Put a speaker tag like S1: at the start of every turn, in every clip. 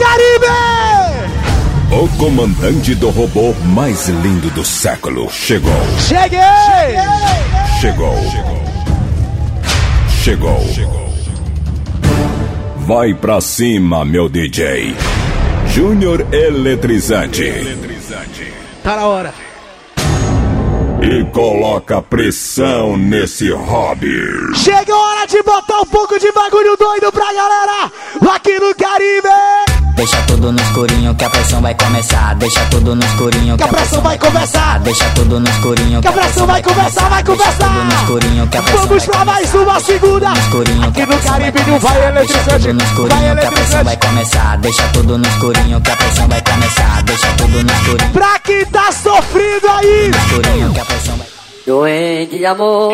S1: Caribe!
S2: O comandante do robô mais lindo do século chegou.
S1: Cheguei!
S2: Chegou. Chegou. Chegou. Vai pra cima, meu DJ. Júnior Eletrizante.
S1: Tá na hora.
S2: E coloca pressão nesse hobby.
S1: Chegou a hora de botar um pouco de bagulho doido pra galera aqui no Caribe.
S3: Deixa tudo no escurinho que a pressão vai começar. Deixa tudo no escurinho
S1: que a pressão vai começar.
S3: Deixa tudo no escurinho
S1: que a pressão vai começar, vai começar.
S3: tudo no escurinho que a pressão
S1: Vamos pra mais uma segunda. Aqui no Caribe não vai eletrizante.
S3: no escurinho que a pressão vai começar. Deixa tudo no escurinho que a pressão vai começar. Deixa tudo no escurinho.
S1: Pra quem tá sofrido aí.
S3: No escurinho que a pressão vai.
S4: Doente de amor.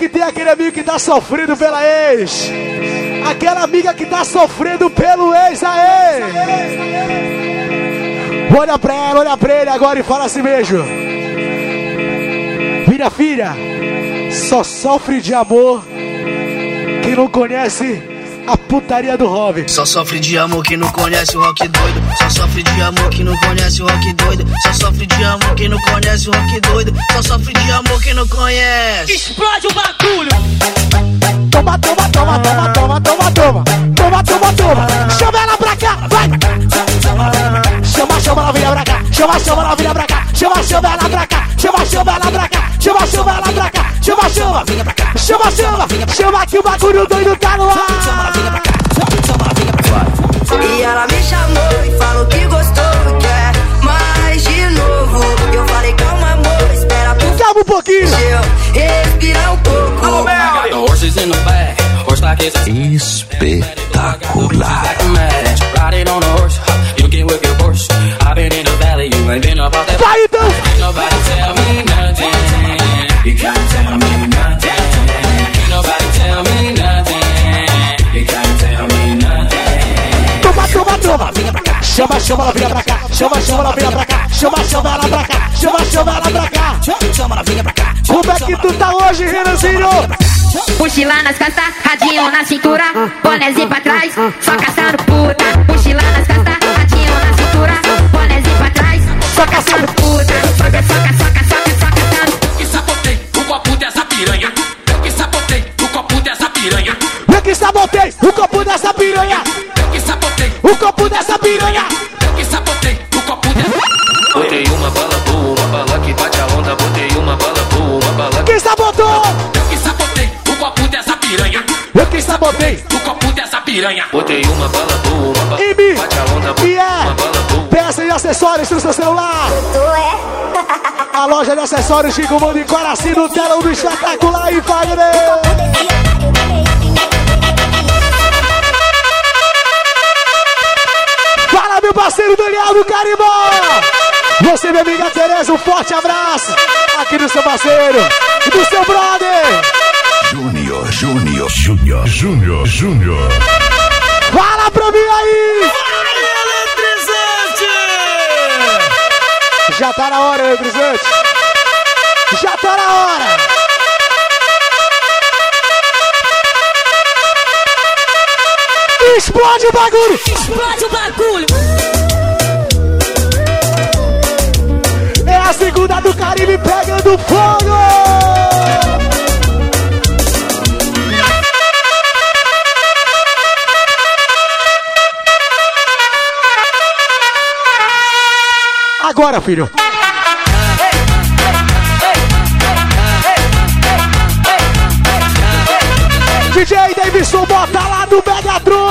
S1: Que tem aquele amigo que tá sofrendo pela ex? Aquela amiga que tá sofrendo pelo ex aí. Olha pra ela, olha pra ele agora e fala assim mesmo. Minha filha, só sofre de amor quem não conhece a putaria do Robin.
S5: Só sofre de amor que não conhece o rock doido. Só sofre de amor que não conhece o rock doido. Só sofre de amor que não conhece o rock doido. Só sofre de amor que não conhece.
S4: Explode o bagulho!
S1: Toma, toma, toma, toma, toma, toma, toma. Toma, toma, toma. Chama ela pra cá, vai. Chama, chama ela vinha pra cá. Chama, chama ela vinha pra cá. Chama, chama ela pra cá. Chama, chama ela pra cá. Chama, chama ela pra cá. Chama, chama. Chama, chama. Chama que o bagulho doido tá no ar.
S6: E ela me chamou e falou que gostou, quer mais de novo. Eu falei, calma, amor, espera por
S1: Calma um pouquinho.
S6: eu respirar um pouco.
S2: Espetacular.
S1: Chama, chama ela vinha pra cá. Chama, chama ela vinha pra cá. Chama, chama ela pra cá. Chama, chama ela pra cá. Como é que tu tá hoje, Renanzinho?
S7: Mochila nas costas, radinho na cintura, bonézinho pra trás, só caçando puta. Mochila nas costas, radinho na cintura, bonézinho pra trás, só caçando puta. Soca, soca, soca, soca, soca, caçando.
S8: que sabotei o copo dessa piranha. Eu que sabotei o copo dessa piranha.
S1: Eu que sabotei o copo dessa piranha.
S8: Eu que sabotei,
S1: O copo dessa piranha.
S8: Piranha.
S9: Botei uma bala boa, uma bala
S1: Ibi.
S9: bate a onda.
S1: E
S9: Botei
S1: é.
S9: uma bala boa.
S1: Peça e acessórios no seu celular. A loja de acessórios Chico Mundo em Coraci no telão do espetacular e Fagner. Fala, meu parceiro Daniel do Carimbó. Você, minha amiga Tereza, um forte abraço. Aqui do seu parceiro e do seu brother.
S2: Júnior, Júnior, Júnior, Júnior, Júnior.
S1: Já tá na hora, eletrizante. Já tá na hora. Explode o bagulho.
S4: Explode o bagulho!
S1: É a segunda do Caribe pegando fogo. Agora, filho. DJ Davidson, bota lá do Megatron.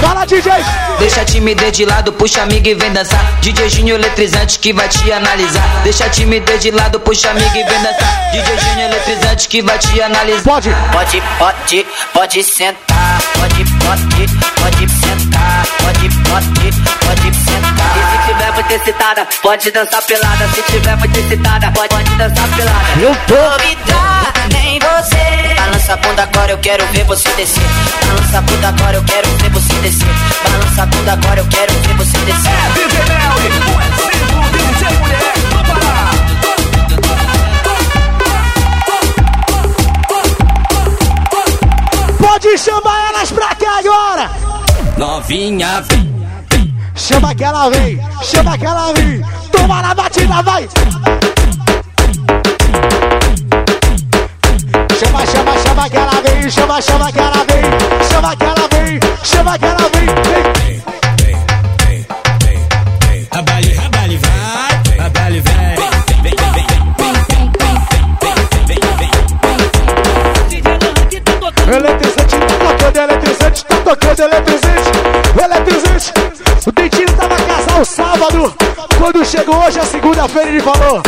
S1: Fala, DJ.
S3: Deixa a timidez de lado, puxa amigo e vem dançar. DJ Júnior eletrizante que vai te analisar. Deixa a timidez de lado, puxa amigo e vem dançar. DJ Júnior eletrizante que vai te analisar.
S1: Pode.
S6: Pode, pode, pode sentar. Pode, pode, pode sentar. Pode, pode, pode sentar. Se tiver muito excitada, pode dançar pelada. Se tiver muito excitada, pode, pode dançar pelada.
S1: Eu tô.
S6: Duvidar nem você. Balança a bunda agora, eu quero ver você descer. Balança a bunda agora, eu quero ver você descer. Balança a bunda agora, eu quero ver você descer.
S8: DJ Melly, o exemplo de DJ mulher.
S1: Pode chamar elas pra cá agora.
S8: novinha vem.
S1: Chama que ela vem, chama que ela vem. Toma na batida, vai. Chama, chama, chama que ela vem, chama, chama que ela vem, chama que ela vem, chama que ela vem. vem. Eletrizante tá tocando, eletrizante tá tocando, eletrizante. Sábado, quando chegou hoje, a segunda-feira, ele falou: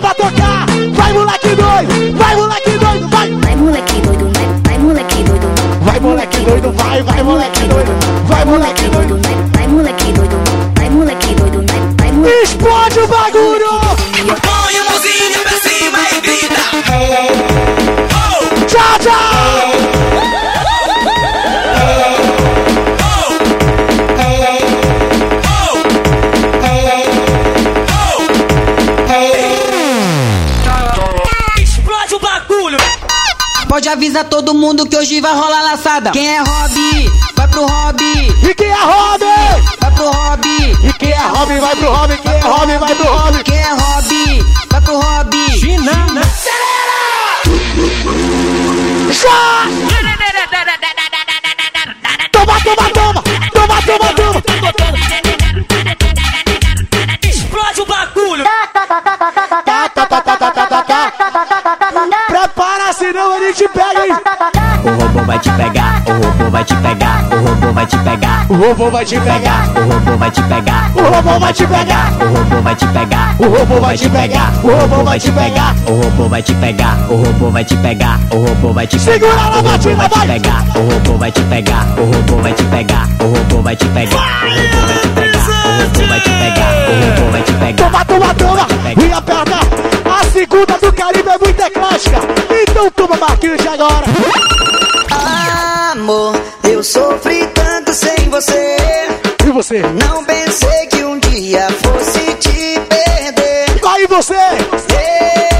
S1: bota pra tocar. Vai moleque doido, vai moleque doido, vai.
S7: Vai moleque doido, vai, vai moleque doido.
S1: Vai moleque doido, vai, vai moleque doido.
S3: Pode avisar todo mundo que hoje vai rolar laçada. Quem é hobby, vai pro hobby.
S1: E quem é Robin?
S3: Vai pro hobby.
S1: E quem é Robin vai pro Robin, quem é Robin vai pro Robin.
S3: Quem é hobby, vai pro hobby.
S4: China.
S1: Toma, toma, toma! Toma,
S3: vai te pegar, o robô vai te pegar, o robô vai te pegar.
S1: O robô vai te pegar,
S3: O robô vai te pegar,
S1: o robô vai te pegar,
S3: o robô vai te pegar.
S1: o robô vai te pegar, o robô vai te pegar.
S3: O robô vai te pegar, o robô vai te pegar, o robô vai te pegar.
S1: Segura na
S3: o robô
S1: batida,
S3: vai te
S1: vai.
S3: pegar, o robô vai te pegar, o robô vai te pegar, o robô vai te pegar, o robô vai te pegar, o robô vai te pegar, o robô vai te pegar.
S1: Toma, toma, toma! E a perna, a segunda do Caribe é muito eclética. Então toma, Marquinhos, agora.
S10: Eu sofri tanto sem você.
S1: E você?
S10: Não pensei que um dia fosse te perder.
S1: Aí você!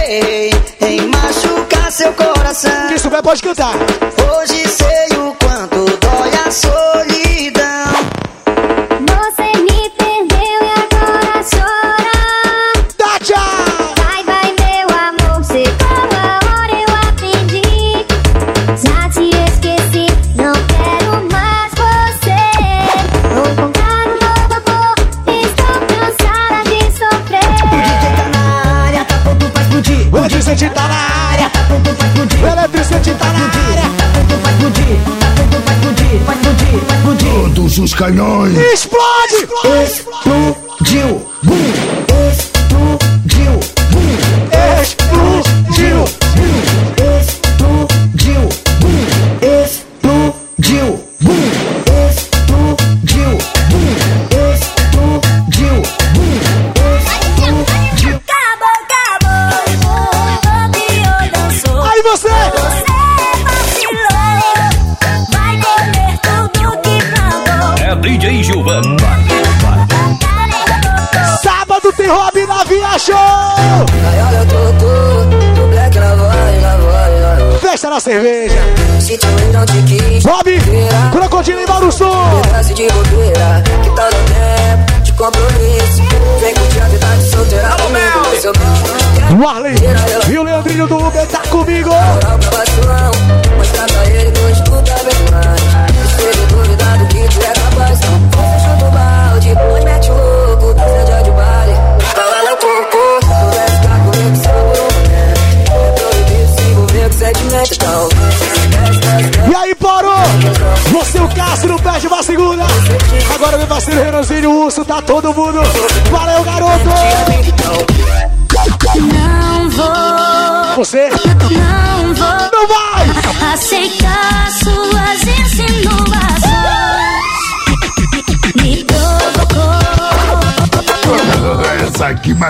S10: Ei, em machucar seu coração.
S1: Quem souber pode cantar.
S10: Hoje sei
S2: Todos os canhões.
S1: Explode!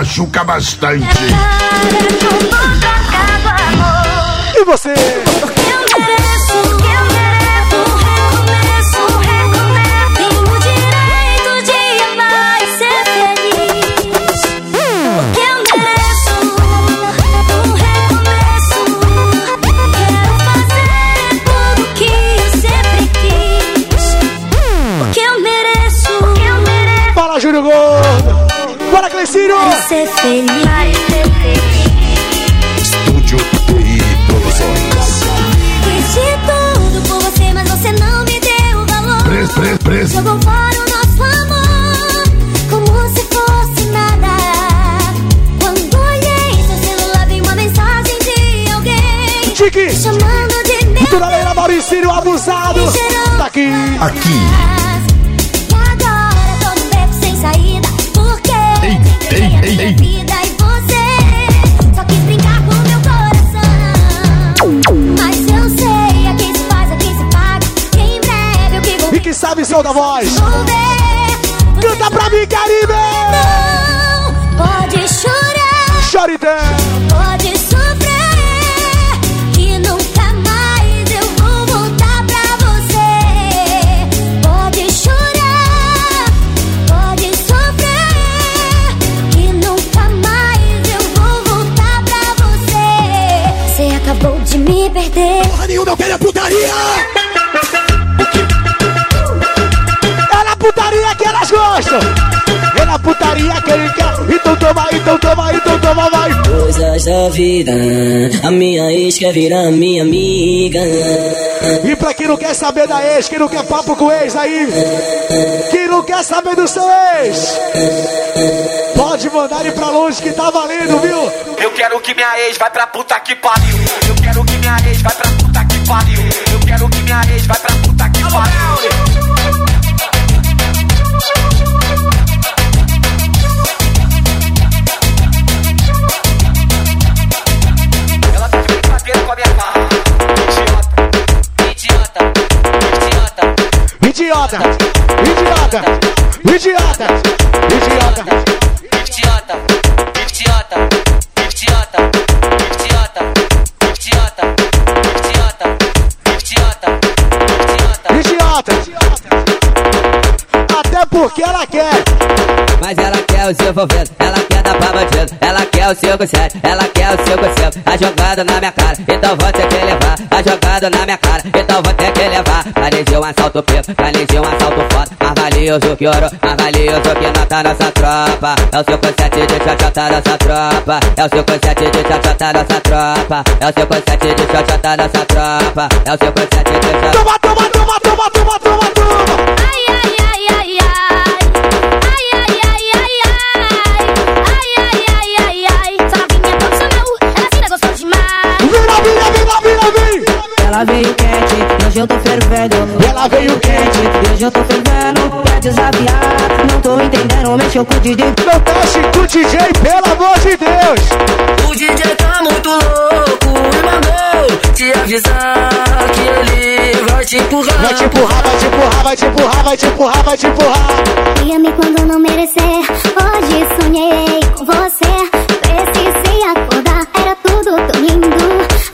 S11: Machuca bastante.
S12: Ser feliz.
S11: Estúdio TI Produções.
S12: Fiz de tudo por você, mas você não me deu valor.
S11: Preso, preso, preso.
S12: Jogou fora o nosso amor, como se fosse nada. Quando olhei seu celular, vi uma mensagem de alguém
S1: Tique!
S12: chamando de meu.
S1: Mauricírio abusado! Tá aqui!
S11: Aqui. Ei,
S12: vida e você só quis brincar com meu coração. Mas eu sei, a quem se faz, a quem se paga. Em breve o que vou
S1: E que sabe som da voz! Canta pra mim, Caribe!
S12: Não pode chorar,
S1: Chore
S12: eu
S1: quero é putaria! É na putaria que elas gostam! É na putaria que ele quer! Então toma, então toma, então toma, vai!
S10: Coisas da vida, a minha ex quer virar minha amiga.
S1: E pra quem não quer saber da ex, quem não quer papo com ex aí, quem não quer saber do seu ex, pode mandar ele pra longe que tá valendo, viu?
S6: Eu quero que minha ex vai pra puta que pariu. Eu quero que minha ex vai pra puta pariu. Eu quero que minha ex vai pra puta que pariu. Ela tá de brincadeira com a minha cara. Idiota.
S13: Idiota, idiota,
S1: Idiota! Idiota! Idiota! Idiota!
S13: idiota, idiota, idiota,
S1: Até porque ela quer!
S13: Mas ela quer o seu envolvendo, ela quer dar pra bandido, ela quer o 5-7, ela quer o 5-5, a jogada na minha cara, então vou ter que levar, a jogada na minha cara, então vou ter que levar. Planejei um assalto preto, planejei um assalto foda, mais valioso que ouro, mais valioso que nota nossa tropa. É o 5-7 de xoxota nossa tropa, é o 5-7 de xoxota nossa tropa, é o 5-7 de xoxota nossa tropa, é o 5-7 de xoxota.
S1: Toma, toma, toma, toma, toma, toma, toma!
S10: Hoje eu tô fervendo.
S1: Ela veio quente,
S10: Hoje eu tô fervendo, quer desafiar. Não tô entendendo, mexeu com o DJ.
S1: não mexe com o DJ, pelo amor de Deus!
S10: O DJ tá muito louco e mandou te avisar que ele vai te empurrar.
S1: Vai te empurrar, vai te empurrar, vai te empurrar, vai te empurrar, vai te empurrar!
S12: Ia-me quando não merecer. Hoje sonhei com você. Precisei acordar, era tudo tão lindo.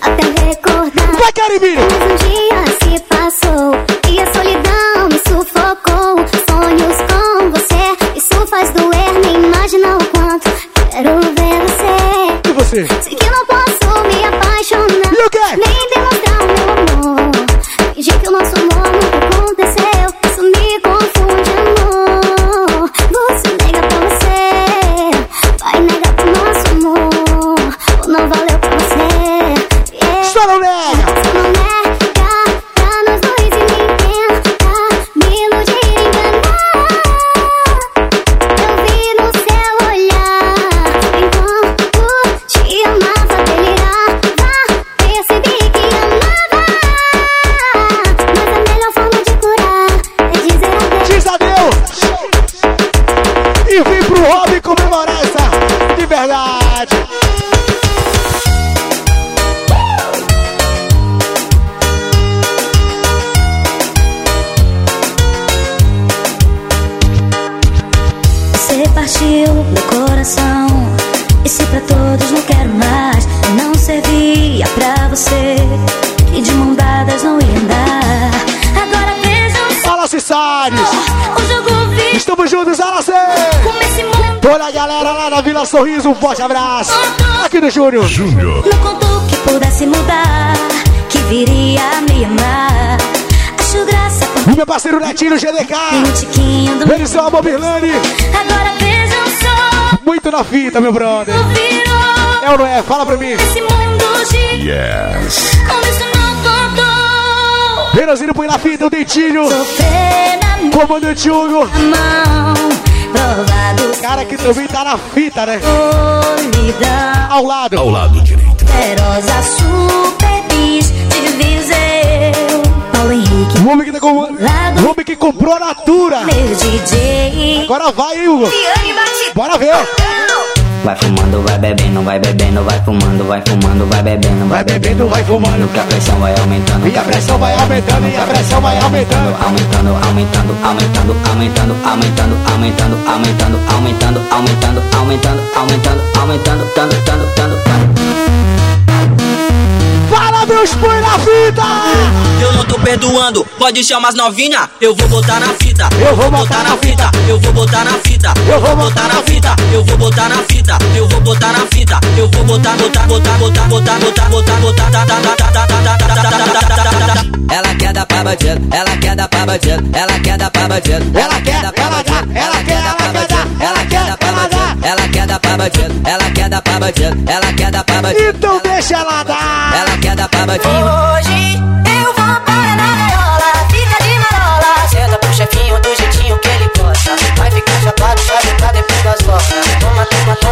S12: Até recordar.
S1: Vai, Caribinho!
S12: Mas um dia se passou e a solidão me sufocou. Sonhos com você, isso faz doer. Nem imagina o quanto quero ver você.
S1: E você? Toda a galera lá na Vila Sorriso, um forte abraço! Aqui do Júnior!
S14: Júnior.
S15: não contou que pudesse mudar. Que viria a me amar. Acho graça
S1: E meu parceiro Netinho GDK!
S15: um tiquinho do
S1: Eles são a Mobilane!
S15: Agora vejam só.
S1: Muito na fita, meu brother! É ou não é? Fala pra mim!
S15: esse mundo gira.
S14: Yes.
S15: Como isso não contou.
S1: Renanzinho põe na fita, o Dentinho! Comandante Hugo!
S15: Provado
S1: Cara que também tá na fita, né?
S15: solidão.
S1: Ao lado!
S14: Ao lado direito.
S15: Poderosa super bis de Viseu. Paulo Henrique,
S1: O homem que, tá com... o homem que comprou a Natura!
S15: meu DJ.
S1: Agora vai, hein, Hugo! Bora ver!
S3: Vai fumando, vai bebendo, vai bebendo, vai fumando, vai fumando, vai bebendo,
S1: Vai bebendo, vai fumando!
S3: Que a pressão vai aumentando,
S1: E a pressão vai aumentando, e a pressão vai aumentando!
S3: aumentando, aumentando, aumentando, aumentando, aumentando, aumentando, aumentando, aumentando, aumentando, aumentando, aumentando, aumentando, tanto, tanto, tanto, tanto.
S1: Fala, meus põe na fita!
S16: Eu não tô perdoando, pode chamar as novinha, eu vou botar na fita.
S1: Eu vou botar na fita!
S16: Eu vou botar na fita.
S1: Eu vou botar na fita!
S16: Eu vou botar na fita. Eu vou botar na fita. Eu vou botar, botar, botar, botar, botar, botar, botar, botar, tá, tá, tá, tá, tá, tá, tá, tá, tá, tá, tá, tá.
S3: Ela quer dar pra bandido, ela quer dar pra bandido, ela quer dar pra bandido,
S1: Ela quer, ela dá, ela quer, ela quer dar, ela quer, ela
S3: ela quer dar pra bandido, ela quer dar pra bandido, ela quer dar pra bandido,
S1: Então deixa ela dar!
S3: ela quer dar pra bandido.
S15: Hoje eu vou para na gaiola, fica de marola.
S10: Senta pro chefinho do jeitinho que ele gosta. Vai ficar chapado, vai ficar depois das. Toma, toma, toma, toma,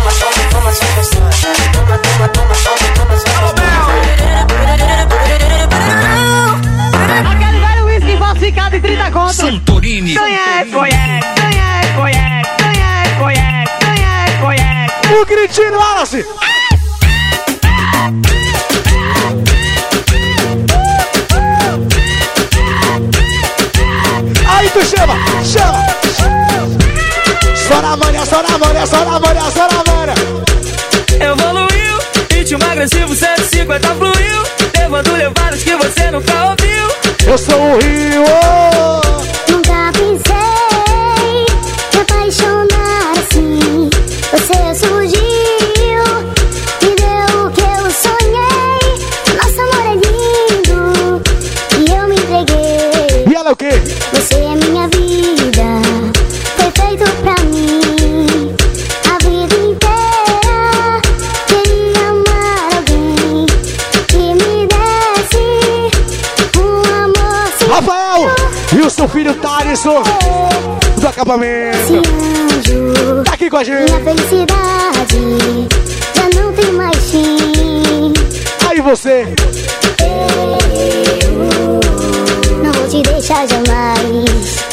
S1: falsificado em 30 contas!
S16: Santorini.
S1: Conhece, conhece, conhece, conhece, conhece, conhece, conhece, conhece! O gritinho, Wallace! Aí tu chama, chama! Só na manhã, só na manhã, só na manhã, só na manhã!
S16: Evoluiu, ritmo agressivo 150 fluiu, levando levadas que você nunca ouviu.
S1: Eu sou o Rio!
S12: O
S1: seu filho Thaleson do acampamento!
S12: anjo.
S1: Tá aqui com a gente!
S12: Minha felicidade já não tem mais fim.
S1: Aí você!
S12: Não vou te deixar jamais.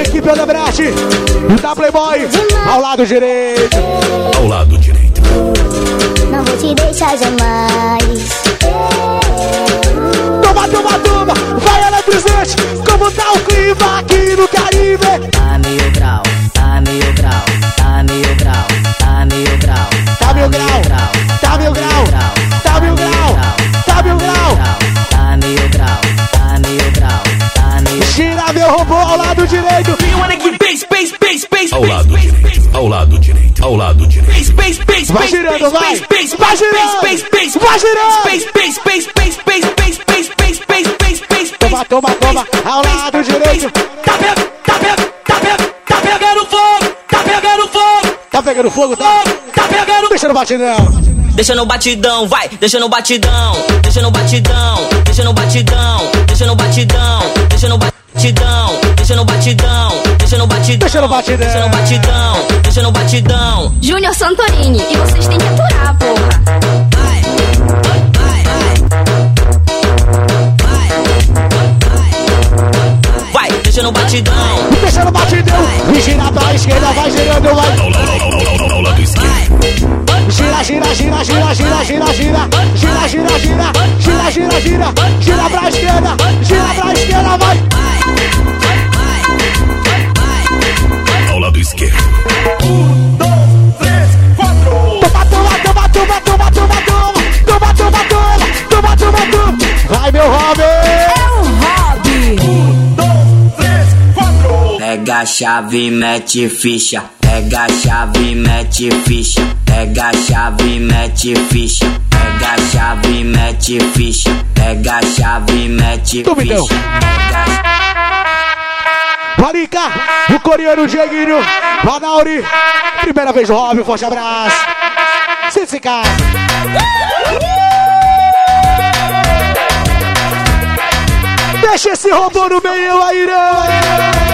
S1: Equipe Odebrecht! E da Playboy! Ao lado direito!
S14: Ao lado direito.
S12: Não vou te deixar jamais.
S1: Toma, toma, toma! Vai eletrizante! Como tá o clima aqui no Caribe?
S3: Tá mil grau, tá mil grau, tá mil grau, tá mil grau,
S1: Tá mil grau! Tá mil grau! Tá mil grau! Tá mil grau!
S3: tá mil grau, tá mil grau, tá mil
S1: Gira meu robô ao lado direito!
S14: Ao lado direito. Ao lado direito. Ao lado direito.
S1: Vai girando, vai! Vai girando! Vai girando! Toma, toma, toma! Ao lado direito!
S16: Tá pegando, tá pegando, tá pegando, tá pegando fogo, tá pegando fogo,
S1: Tá pegando fogo, tá?
S16: tá pegando
S1: Deixa no batidão!
S16: Deixa no batidão, vai, deixa no batidão, deixa no batidão, deixa no batidão, deixa no batidão, deixa no batidão, deixa no batidão, deixa no batidão,
S1: Deixa no batidão.
S16: deixa no batidão, deixa no batidão.
S7: Júnior Santorini, e vocês têm que aturar, porra.
S16: no batidão.
S1: Deixa no batidão. E gira pra esquerda, vai girando, vai. Gira, gira, gira, gira, gira, gira, gira. Gira, gira, gira, gira, gira, gira. Gira pra esquerda, gira pra esquerda, vai.
S14: Ao lado esquerdo.
S17: Um, dois, três, quatro.
S1: Toma, toma, toma, toma, toma, toma, toma. Toma, toma, toma, toma, toma. Vai, meu Robin.
S3: A chave, mete ficha. Pega a chave, mete ficha. Pega a chave, mete ficha. Pega a chave, mete ficha. Pega a chave, mete ficha. Pega
S1: o coreano Dieguinho, Vanauri, primeira vez Robin, forte abraço. Se ficar. Deixa esse robô no meio aí, né?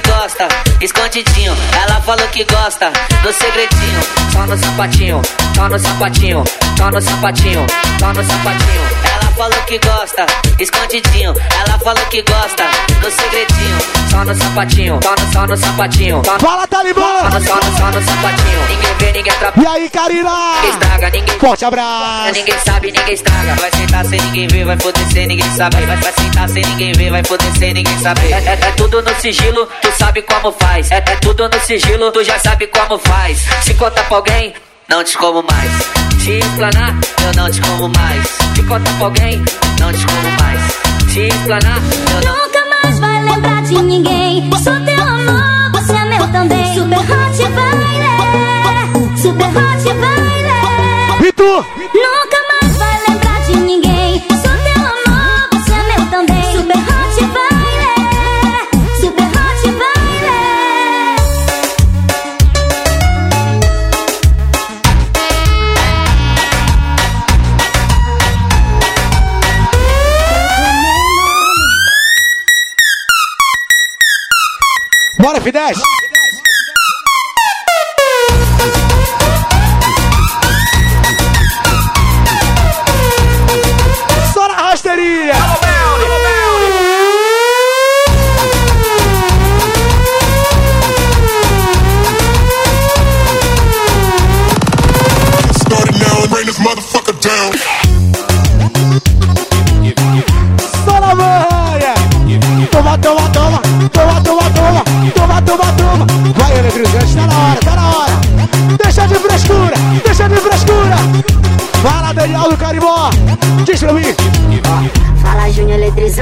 S6: Que gosta, escondidinho. Ela falou que gosta do segredinho. Só no sapatinho, só no sapatinho, só no sapatinho, só no sapatinho. Ela falou que gosta, escondidinho. Ela falou que gosta do segredinho. Só no sapatinho, só no, só no sapatinho. Só no,
S1: Fala, Talibã!
S6: só no, só no, só no sapatinho. Ninguém vê, ninguém atrapalha.
S1: E aí, Karina?
S6: Ninguém estraga, ninguém
S1: Forte abraço.
S6: Ninguém sabe, ninguém estraga. Vai sentar sem ninguém ver, vai foder sem ninguém saber. Vai, vai sentar sem ninguém ver, vai foder sem ninguém saber. É, é- é tudo no sigilo, tu sabe como faz. É, é tudo no sigilo, tu já sabe como faz. Se conta pra alguém, não te como mais. Se explanar, eu não te como mais. Se conta pra alguém, não te como mais. Se explanar, eu não.
S12: Nunca mais vai lembrar de ninguém. Sou teu amor, você é meu também. Super hot vai ler. Super hot vai ler.
S1: E tu? Bora, F10! Só na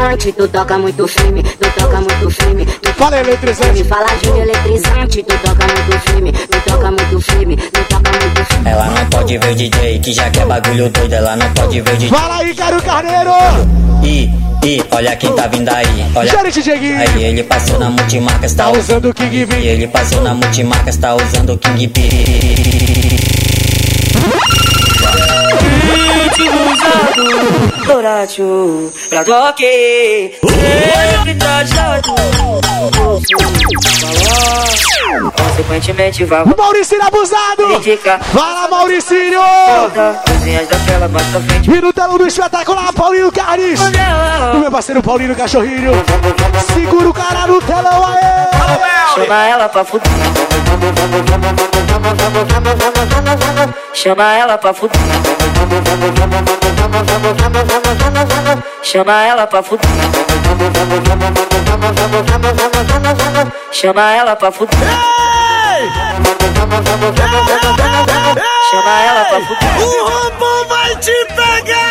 S1: eletrizante,
S18: tu toca muito firme, tu toca muito firme. Tu
S1: Fala, eletrizante!
S18: Fala Júnior eletrizante, tu toca muito firme, tu toca muito firme, tu toca muito firme.
S3: Ela não pode ver o DJ que já quer bagulho doido. Ela não pode ver o DJ.
S1: Fala aí, Caro Carneiro!
S3: Ih, ih, olha quem tá vindo aí. Olha.
S1: Gerente Dieguinho!
S3: Aí ele passou na multimarcas, tá
S1: Tá usando o King
S3: E
S1: V!
S3: ele passou na multimarcas, tá usando o King P.
S6: Dourado, pra toque, sempre trajado. Consequentemente, vai
S1: O Mauricinho abusado!
S6: indicar
S1: Fala,
S6: frente.
S1: E no telão do espetacular, Paulinho Carnes! O meu parceiro Paulinho Cachorrinho! Segura o cara no telão, aê!
S6: Chama ela pra fuder. Chama ela pra fuder. Chama ela pra fuder. Chama ela pra fuder. Chama ela pra fuder.
S19: O robô vai te pegar!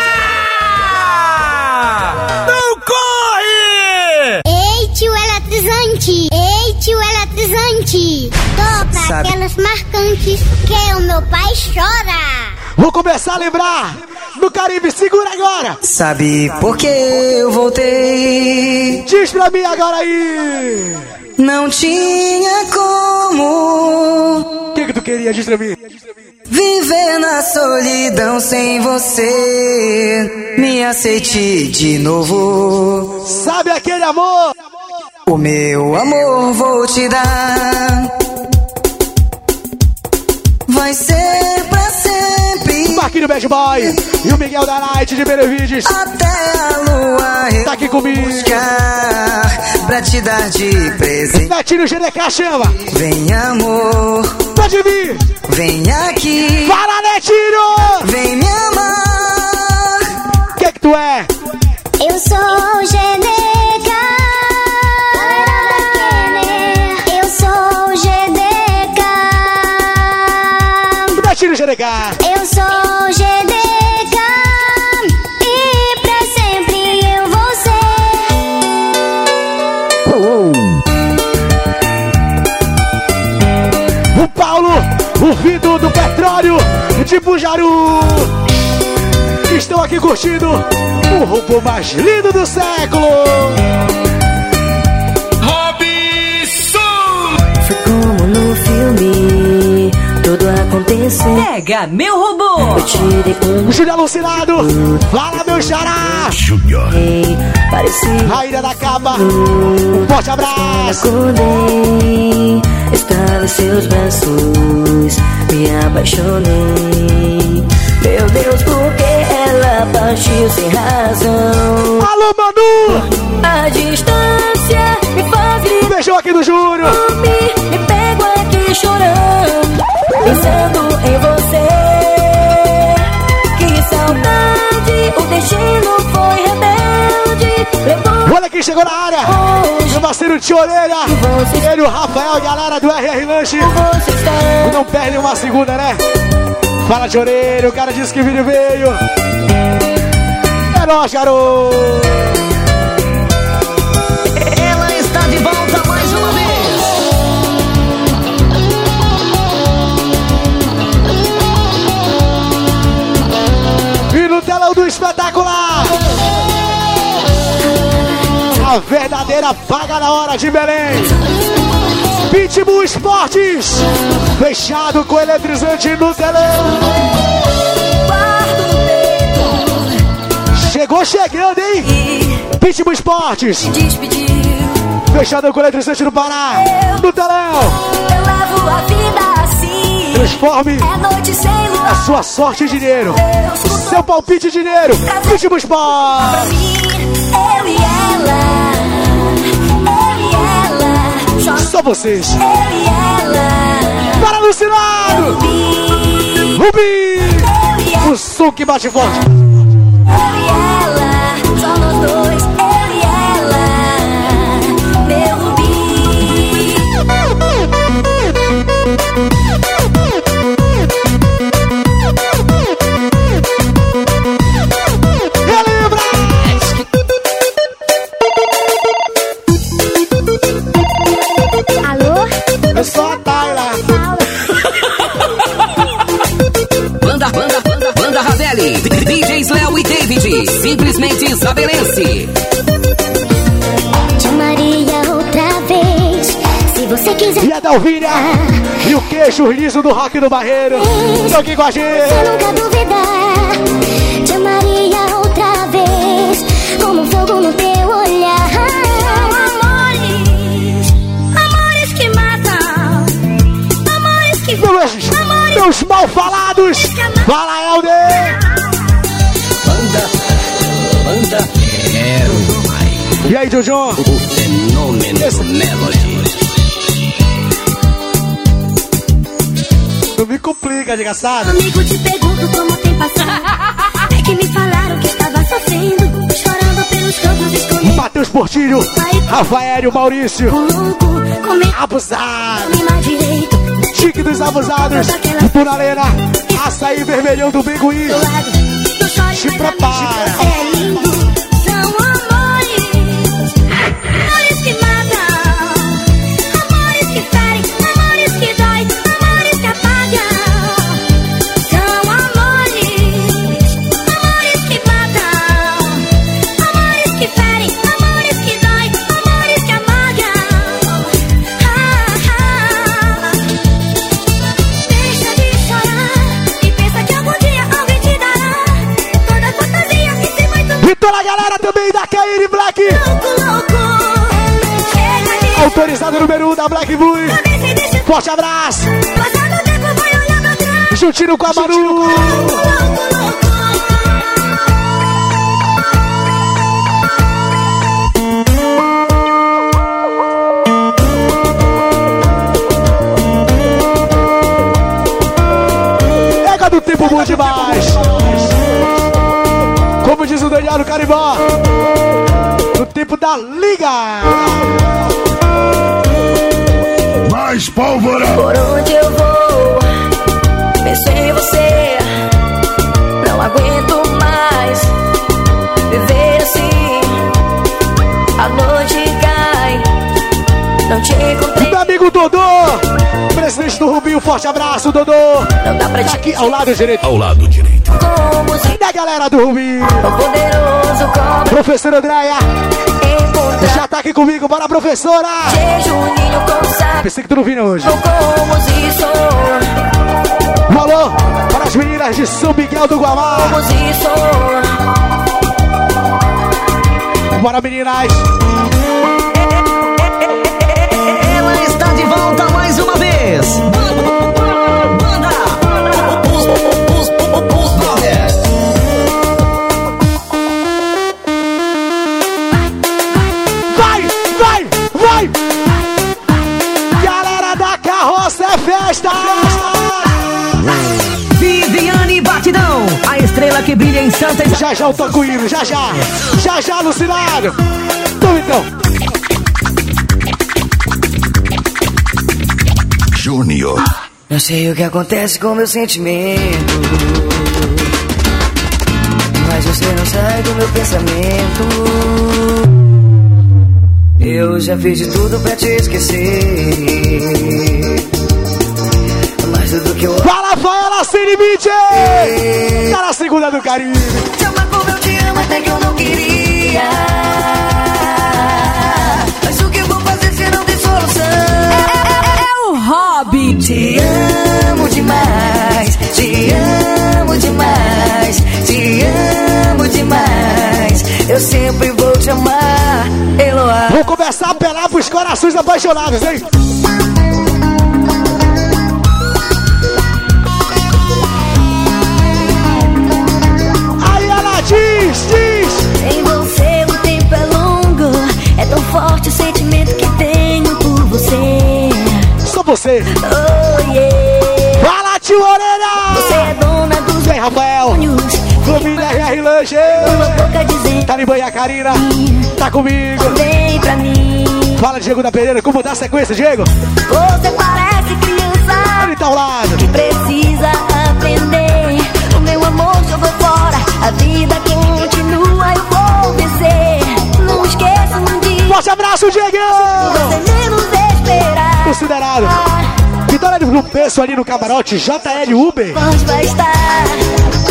S19: Não corre!
S20: Ei, tio eletrizante! Ei, tio eletrizante! Tô pra aquelas marcantes que o meu pai chora!
S1: Vou começar a lembrar do Caribe, segura agora!
S10: Sabe por que eu voltei?
S1: Diz pra mim agora aí!
S10: Não tinha como
S1: O que, que tu queria? Diz pra mim!
S10: viver na solidão sem você. Me aceite de novo.
S1: Sabe aquele amor?
S10: O meu amor vou te dar. Vai ser.
S1: Marquinho Bad Boy e o Miguel da Night de Benevides.
S10: Até a lua
S1: Tá aqui comigo.
S10: buscar pra te dar de presente.
S1: Netinho GDK chama!
S10: Vem amor,
S1: Pode vir!
S10: vem aqui.
S1: Fala, Netinho!
S10: Vem me amar.
S1: Que que tu é?
S20: Eu sou o GDK. Eu sou o GDK.
S1: Netinho GDK!
S20: O
S1: Vitor do Petróleo de Bujaru. Estão aqui curtindo o robô mais lindo do século.
S15: Foi como no filme, tudo aconteceu.
S10: Pega meu robô!
S15: Eu tirei um.
S1: Júlio alucinado. Fala, meu xará.
S15: Ei, parecia.
S1: Raíra da Caba. Um forte abraço.
S15: Acordei, estava em seus braços, me apaixonei. Meu Deus, por que ela partiu sem razão?
S1: Alô, Manu!
S15: A distância me faz gritar.
S1: Beijão aqui do Júlio.
S15: Me, me pego aqui chorando, pensando em você. Que saudade, o destino foi rebelde.
S1: Olha quem chegou na área. Meu parceiro de orelha. Ele, o Rafael, galera do RR Lanche. Não perde uma segunda, né? Fala de orelha, o cara disse que o vídeo veio. É nóis, garoto.
S10: Ela está de volta mais uma vez.
S1: E no telão do espetacular. A verdadeira paga na hora de Belém. Pitbull Esportes. Fechado com eletrizante no telão. Chegou chegando, hein? Pitbull Esportes. Fechado com eletrizante no Pará. No telão.
S15: Eu levo a vida assim.
S1: Transforme a sua sorte em dinheiro. Seu palpite em dinheiro. Pitbull Esportes.
S15: Eu e ela. Só
S1: vocês. Para alucinado. Rubi. O som que bate forte.
S10: Simplesmente isabelense.
S12: Te amaria outra vez. Se você quiser.
S1: E a Dalvinha. E o queixo liso do rock do Barreiro. Estão aqui com a gente.
S12: nunca duvidar, te amaria outra vez, como um fogo no teu olhar. Amores, amores que matam, amores que
S1: Meus, meus mal falados. Fala, Helder. E aí, Jojo?
S10: o fenômeno Melody.
S1: Não me complica, desgraçado.
S12: Amigo, te pergunto como tem passado. É que me falaram que estava sofrendo, chorando pelos cantos escondidos.
S1: Matheus Portilho. Rafael Maurício. Abusado.
S12: direito.
S1: Tique dos abusados. Turalena. Açaí vermelhão do Biguí. Se prepara. Galera também da Kairi Black. Autorizado número 1 um da Black Blue. Forte abraço. Juntinho com a Manu. Pega do tempo bom demais. Como diz o Daniel no Caribó. No tempo da liga.
S21: Mais pólvora.
S15: Por onde eu vou, penso em você. Não aguento mais viver assim. A noite cai, não te encontrei.
S1: Meu amigo Dodô, presidente do Rubi. Rubinho, forte abraço, Dodô. Tá aqui ao lado direito.
S14: Ao lado direito.
S1: E da galera do Rubinho.
S10: Poderoso como
S1: Professora Andréia. Já tá aqui comigo, bora, professora. Pensei que tu não vinha hoje.
S10: como.
S1: Um alô para as meninas de São Miguel do Guamá.
S10: Como.
S1: Bora, meninas. Já já eu tô com indo, já já. Já já alucinado. Então, então.
S22: Júnior.
S10: Não sei o que acontece com meu sentimento. Mas você não sai do meu pensamento. Eu já fiz de tudo pra te esquecer. Mas tudo que eu
S1: Fala, Faela sem limite. Tá na segunda do Caribe.
S10: É. Te amo demais, te amo demais, te amo demais. Eu sempre vou te amar, Eloá.
S1: Vou começar a apelar pros corações apaixonados, hein?
S15: Tão forte o sentimento que tenho por você.
S1: Só você.
S15: Oh yeah.
S1: Fala, tio Orelha.
S15: Você é dona dos
S1: Vem, Rafael. Família R Lanche.
S15: boca dizendo
S1: Tá em banha, Karina. Tá comigo.
S15: vem pra mim.
S1: Fala, Diego da Pereira. Como dá a sequência, Diego?
S15: Você parece criança
S1: Ele tá ao lado.
S15: que precisa
S1: abraço, Diego. Considerado. Vitória do Peço ali no camarote. JL Uber.
S15: Onde vai estar?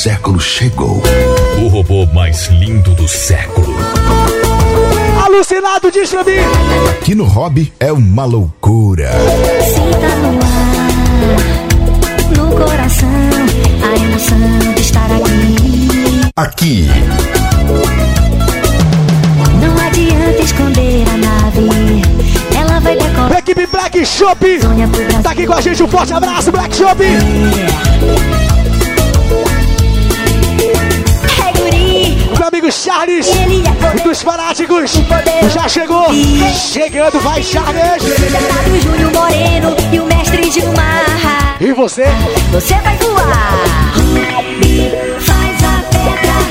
S22: Século chegou.
S14: O robô mais lindo do século.
S1: Alucinado, diz pra mim.
S22: Aqui no hobby é uma loucura.
S15: sinta no ar, no coração, a emoção de estar aqui.
S22: Aqui,
S15: Não adianta esconder a nave, ela vai decorar.
S1: Equipe Black Shop. Tá aqui com a gente. Um forte abraço, Black Shop.
S15: É
S1: Charles.
S15: é.
S1: Dos fanáticos. Já chegou. Chegando, vai, Charles.
S15: Considerado Júnior Moreno e o mestre Gilmar.
S1: E você?
S15: Você vai voar. Faz a pedra.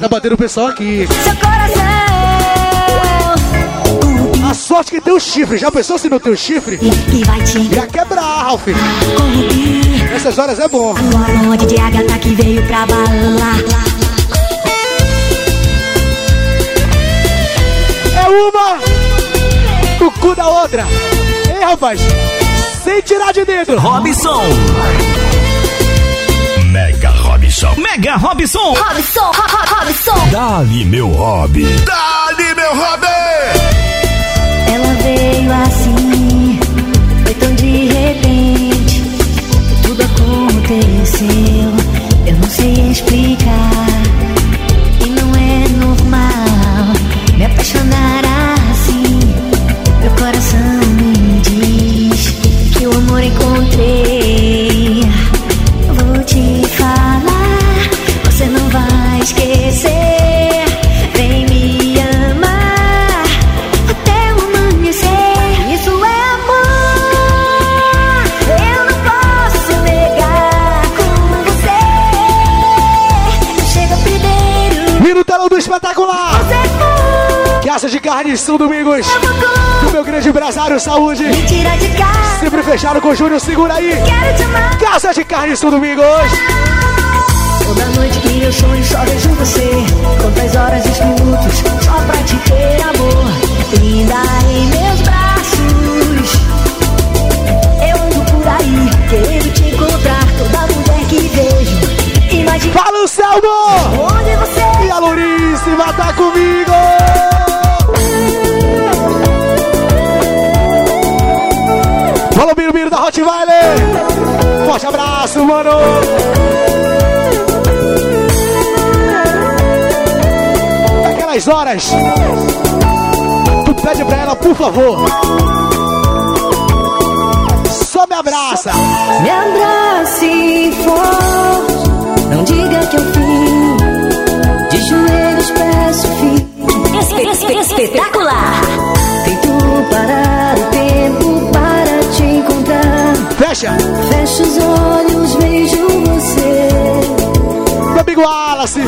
S1: Tá batendo o pessoal aqui.
S15: Seu coração.
S1: A sorte que tem o chifre. Já pensou se não tem o chifre?
S15: Vai te
S1: Ia quebrar, Ralph.
S15: com Rubi.
S1: Nessas horas é bom.
S15: Onde de Agatha que veio pra balar.
S1: É uma. O cu da outra. Ei, rapaz. Sem tirar de dentro.
S23: Robson.
S14: Mega Robson. Robson.
S23: Mega Robson.
S7: Robson, Robson.
S14: Dali, meu hobby.
S22: Dali, meu hobby!
S15: Ela veio assim,
S1: São domingos. Do meu grande empresário Saúde.
S15: Tira de casa.
S1: Sempre fechado com o Júnior, segura aí.
S15: Quero te amar.
S1: Caça de carne são domingos.
S15: Toda noite que eu sonho só vejo você Quantas horas e minutos só pra te ter amor Linda em meus braços Eu ando por aí querendo te encontrar Toda mulher que vejo Imagina
S1: Fala o Selmo!
S15: Onde você
S1: E a Louríssima tá comigo! Forte abraço, mano! Naquelas horas, tu pede pra ela, por favor. Só me abraça!
S15: Me abrace forte Não diga que eu fim De joelhos peço fim Espetacular
S1: Fecha!
S15: Fecho os olhos, vejo você
S1: Meu amigo Wallace!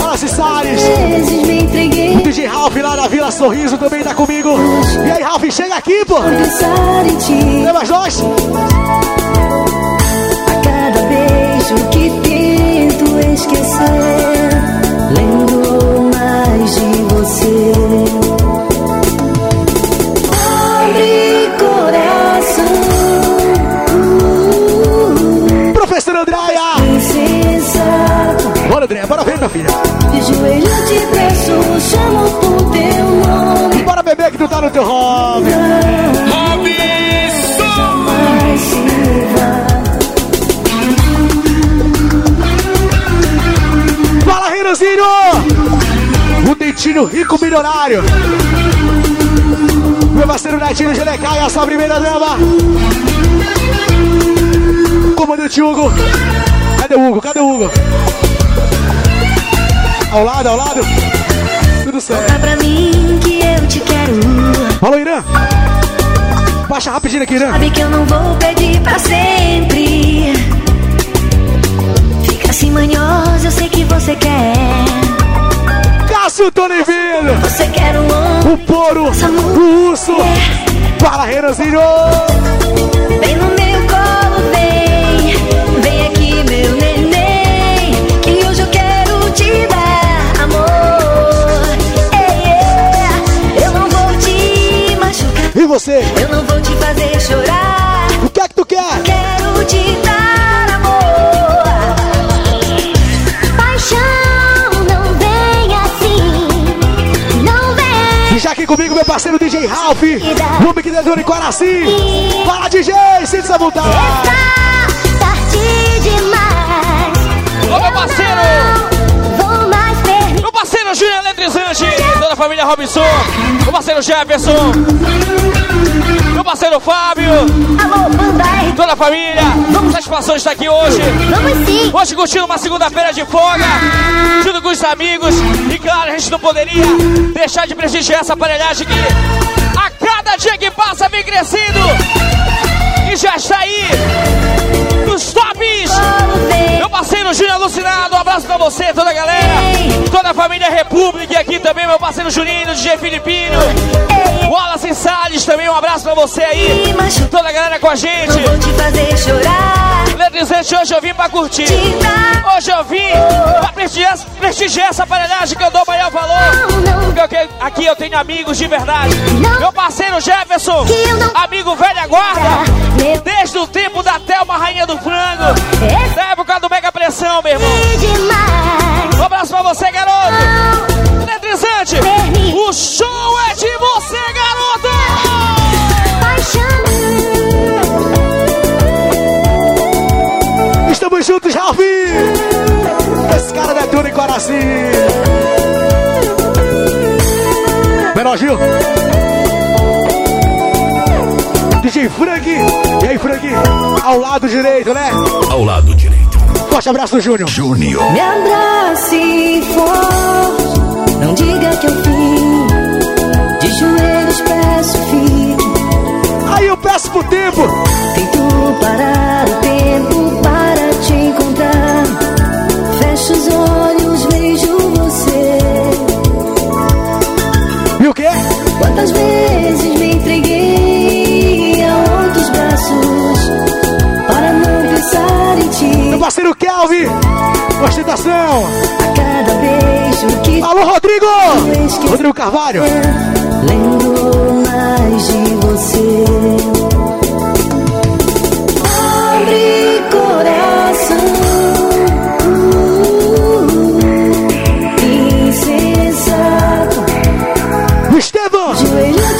S1: Wallace Salles! O DJ Ralph lá da Vila Sorriso também tá comigo. E aí, Ralph, chega aqui, pô!
S15: Pensar em ti
S1: Lembra nós? Parceiro Netinho Gelecai, a sua primeira dama. Comandante Hugo. Cadê o Hugo? Cadê o Hugo? Ao lado, ao lado. Tudo certo.
S15: Conta pra mim que eu te quero
S1: Alô, Irã. Baixa rapidinho aqui, Irã.
S15: Sabe que eu não vou pedir pra sempre Fica assim manhosa, eu sei que você quer
S1: Cássio Tony Vindo.
S15: Você quer um homem
S1: O Poro. O Urso. Fala, Renanzinho.
S15: Vem no meu colo, vem Vem aqui, meu neném Que hoje eu quero te dar amor Ei, ei, Eu não vou te machucar
S1: E você?
S15: Eu não vou te fazer chorar
S1: comigo, meu parceiro DJ Ralph. O homem que dedura em Coraci. Fala, DJ, sinta essa vontade.
S15: tarde demais
S16: Ô, meu parceiro! Meu parceiro Júnior Eletrizante, toda a família Robinson, meu parceiro Jefferson, meu parceiro Fábio,
S15: Alô, banda
S16: toda a família, satisfação de estar aqui hoje.
S15: Vamos sim
S16: Hoje curtindo uma segunda-feira de folga, junto com os amigos. E claro, a gente não poderia deixar de prestigiar essa aparelhagem que a cada dia que passa vem crescendo. E já está aí nos tops. Meu parceiro Júnior Alucinado, um abraço pra você, toda a galera. Toda a família República aqui também, meu parceiro Juninho, DJ Filipino. Wallace também, um abraço pra você aí. Toda a galera com a gente.
S15: Não vou te fazer chorar.
S16: Letrizante, hoje eu vim pra curtir. Hoje eu vim pra prestigiar, prestigiar essa aparelhagem que eu dou maior valor. Porque aqui eu tenho amigos de verdade. Meu parceiro Jefferson, amigo velha guarda. Desde o tempo da Thelma Rainha do Frango. Da época do Mega Pressão, meu irmão.
S1: Um abraço
S16: pra você, garoto. Letrizante, o show é
S1: Tamo já ouvi! Esse cara é detona em coração. Menor Gil. DJ Frank. E aí, Frank? Ao lado direito, né?
S14: Ao lado direito.
S1: Forte abraço, Júnior.
S14: Júnior.
S12: Me abrace forte. Não diga que eu vim. De joelhos peço, fim.
S1: Aí eu peço pro tempo.
S12: Tento parar o Quantas vezes me entreguei a outros braços para não pensar em ti.
S1: Meu parceiro Kelvin. Ostentação.
S12: A cada beijo que
S1: Alô, Rodrigo. Rodrigo Carvalho.
S12: lembro mais de você. Abre coração.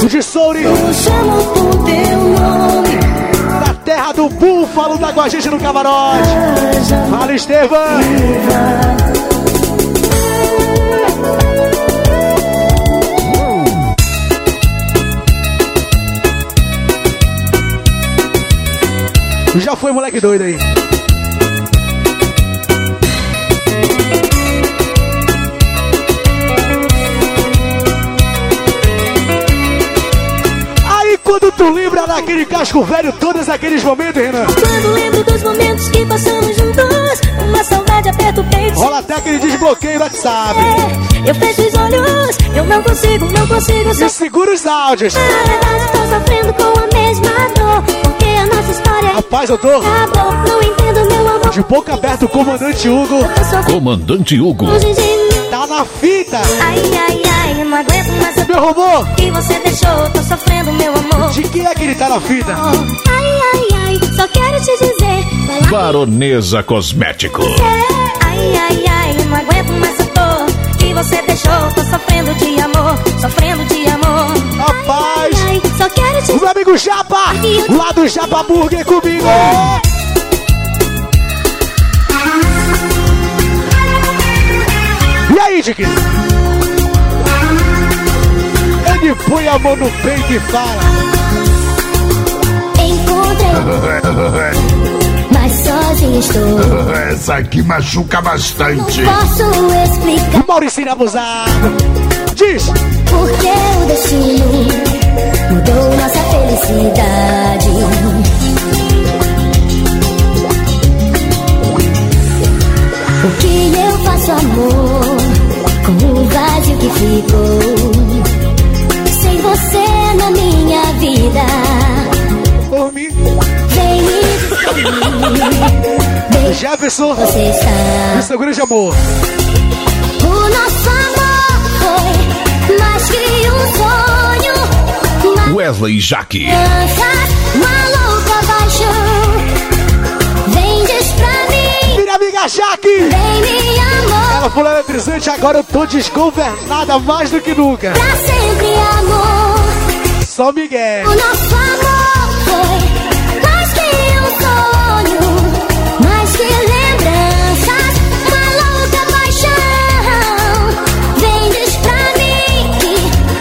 S1: De Souri. Da terra do búfalo tá com a gente no camarote. Fala, Estevão. Já foi moleque doido. Aí lembra daquele casco velho, todos aqueles momentos, Renan.
S12: Quando lembro dos momentos que passamos juntos, uma saudade aperta o peito.
S1: Rola até aquele desbloqueio do WhatsApp.
S12: É, eu fecho os olhos, eu não consigo, não consigo
S1: E segura os áudios.
S12: Na verdade, tô sofrendo com a mesma dor. Porque a nossa história
S1: Rapaz, eu tô
S12: acabou. Não entendo, meu amor.
S1: de boca aberta o comandante Hugo.
S14: Comandante Hugo.
S12: Mim.
S1: Tá na fita.
S12: Ai, ai, ai, não aguento mais
S1: Meu robô.
S12: que você deixou. Tô sofrendo, meu amor.
S1: De quem é que ele tá na fita?
S12: Ai, ai, ai, só quero te dizer.
S14: Baronesa Cosméticos.
S12: Ai, ai, ai, não aguento mais a dor que você deixou. Tô sofrendo de amor, sofrendo de amor.
S1: Rapaz.
S12: Ai, ai, só quero te
S1: O meu amigo Japa. Lá do Japa Burger comigo. E Dick? Ele põe a mão no peito e fala.
S12: encontrei, mas sozinho estou.
S24: Essa aqui machuca bastante.
S12: Posso explicar
S1: Mauricinho abusado. Diz.
S12: porque o destino mudou nossa felicidade. O que eu faço, amor, o vazio que ficou? Sem você na minha vida.
S1: Por mim.
S12: Vem me dizer,
S1: Jefferson.
S12: você está.
S1: Me segura de amor.
S12: O nosso amor foi mais que um sonho.
S14: Wesley Jaque.
S12: dança, uma louca paixão.
S1: Amiga Jaque.
S12: vem, me amor.
S1: Ela falou eletrizante, agora eu tô desgovernada mais do que nunca.
S12: Pra sempre, amor.
S1: Só Miguel.
S12: O nosso amor foi mais que um sonho. Mais que lembranças, uma louca paixão. Vem, diz pra mim que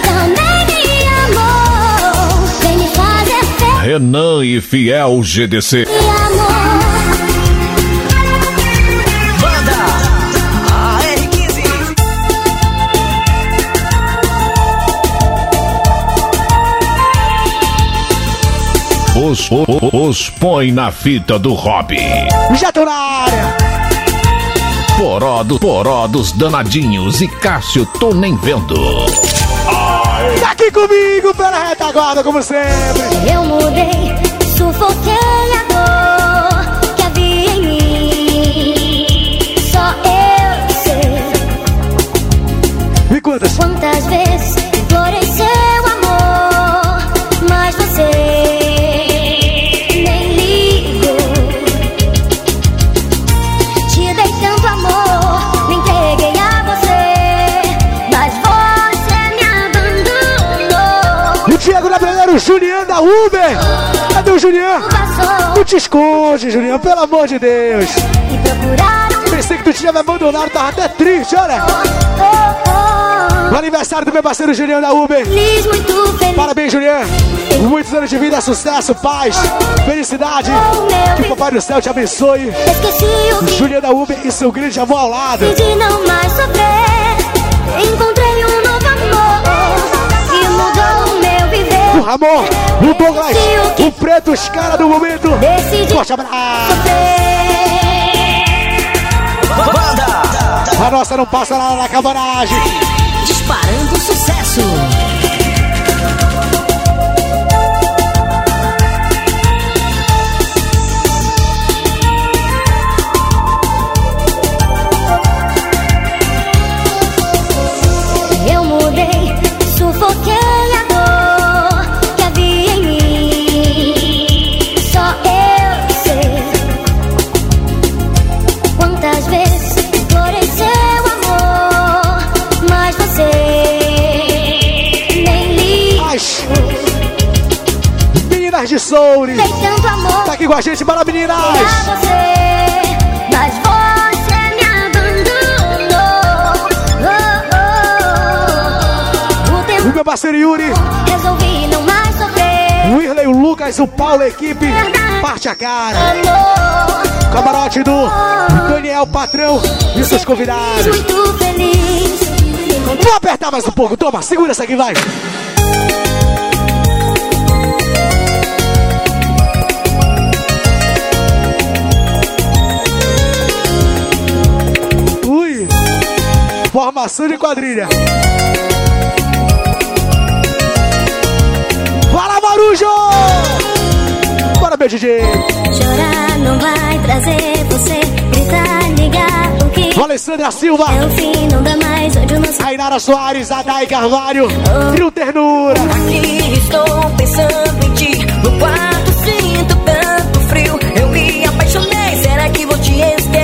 S12: também me amou. Vem me fazer feliz.
S14: Renan e Fiel GDC. Os, o- o- os põe na fita do hobby.
S1: Já tô na área.
S14: Poró, do, poró dos danadinhos e Cássio tô nem vendo.
S1: Tá aqui comigo pela retaguarda, como sempre.
S12: Eu mudei, sufoquei a dor que havia em mim. Só eu sei
S1: E quantas?
S12: quantas vezes
S1: Uber. Cadê o Juliano? Não te esconde, Juliano, pelo amor de Deus. Pensei que tu tinha me abandonado, tava até triste, olha. No aniversário do meu parceiro Juliano da Uber. Parabéns, Juliano. Muitos anos de vida, sucesso, paz, felicidade. Que o Papai do Céu te abençoe. Juliano da Uber e seu grande amor ao lado.
S12: Encontrei O
S1: Ramon, o Douglas, o Preto, os caras do momento. Forte abraço. A nossa não passa nada na camaragem.
S25: Disparando sucesso.
S1: Souri.
S12: Dei tanto amor
S1: Tá aqui com a gente, bora meninas.
S12: pra você, mas você me abandonou. Oh, oh. O
S1: meu parceiro Yuri.
S12: resolvi não mais sofrer.
S1: O Irley, o Lucas, o Paulo, a equipe. Parte a cara. Camarote do Daniel Patrão e seus convidados.
S12: Muito feliz.
S1: Vou apertar mais um pouco, toma, segura essa aqui, vai. Formação de quadrilha. Fala, Marujo! Bora, meu DJ.
S12: Chorar não vai trazer você. Gritar, ligar o que
S1: Alessandra Silva.
S12: é o fim, não dá mais onde o nosso
S1: Ainara Soares, Adai Carvalho, Trio Ternura.
S15: Aqui estou pensando em ti. No quarto sinto tanto frio. Eu me apaixonei, será que vou te esquecer?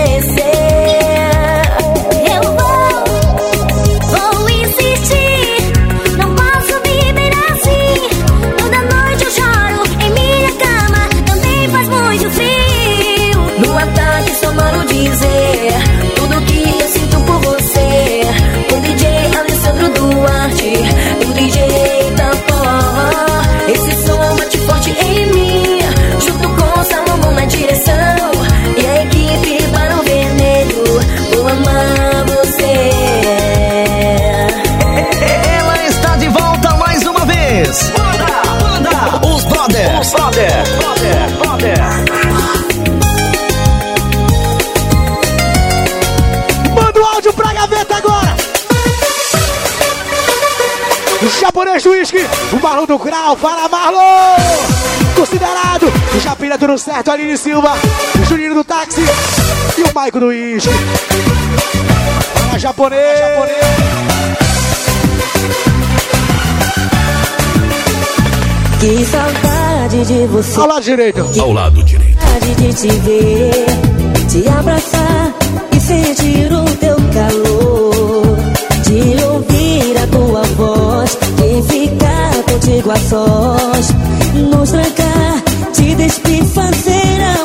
S1: Manda o áudio pra gaveta agora. Japonês do uísque, o Marlon do Grau, fala Marlon! Considerado, o Japira tudo certo, Aline Silva, Juninho do táxi e o Maico do uísque. Fala japonês!
S15: Que saudade de você.
S1: Ao lado direito.
S17: Ao lado direito.
S15: Saudade de te ver, te abraçar e sentir o teu calor. De ouvir a tua voz e ficar contigo a sós. Nos trancar, te despir, fazer amor.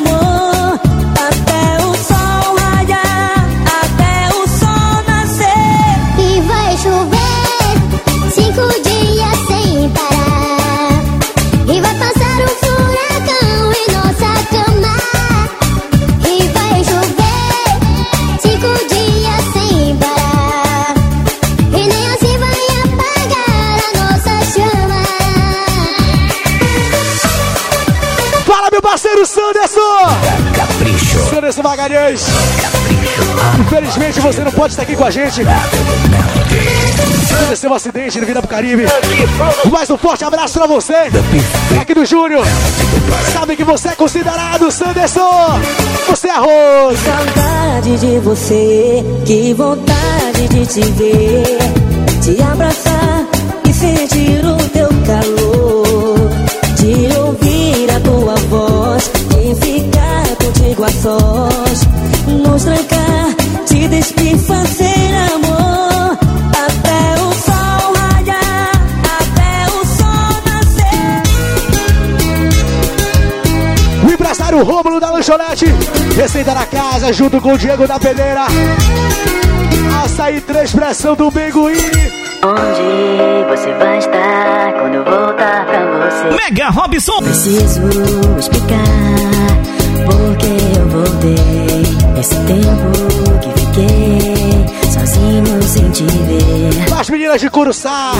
S1: Magalhães! Infelizmente você não pode estar aqui com a gente. Aconteceu um acidente no Vida pro Caribe. Mais um forte abraço pra você. Aqui do Júnior. Sabe que você é considerado, Sanderson. Você é arroz.
S15: Saudade de você, que vontade de te ver, te abraçar e sentir o teu calor, de ouvir a tua voz e ficar contigo a sós, despir, fazer amor, até o sol raiar, até o sol nascer.
S1: parceiro Rômulo da Lanchonete. Receita na casa, junto com o Diego da Peneira. Açaí três pressão do Beguini.
S15: Onde você vai estar quando eu voltar pra você?
S17: Mega Robson!
S15: Preciso explicar porque eu voltei. Esse tempo que fiquei sozinho sem te ver.
S1: As meninas de Curuçá.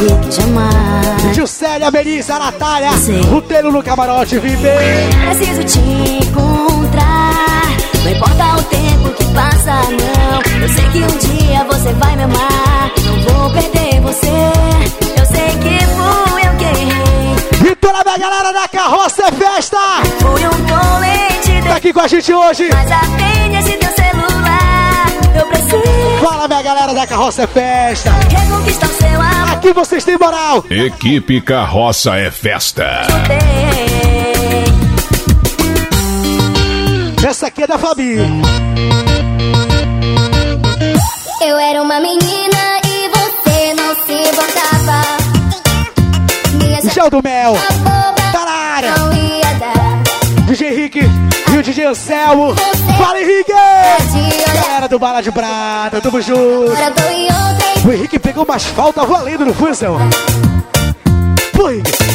S1: Juscelia, Melissa, Natália.
S15: Sim.
S1: Ruteiro no camarote, viver.
S15: preciso te encontrar. Não importa o tempo que passa, não. Eu sei que um dia você vai me amar. Não vou perder você. Eu sei que fui eu que errei.
S1: E toda a galera da carroça é festa.
S15: Fui um colete
S1: Tá aqui com a gente hoje.
S15: Mas teu celular. Eu preciso
S1: Fala, minha galera da carroça é festa.
S15: seu amor.
S1: Aqui vocês têm moral.
S14: Equipe Carroça é Festa.
S1: Essa aqui é da Fabi.
S12: Eu era uma menina e você não se importava. Minha
S1: Gel do Mel. Tá na área.
S12: não ia dar.
S1: DJ Henrique e o DJ Anselmo. Fala, Henrique! Galera do Bala de Prata, tamo junto. O Henrique pegou umas faltas valendo no Funsel. Pô, Henrique.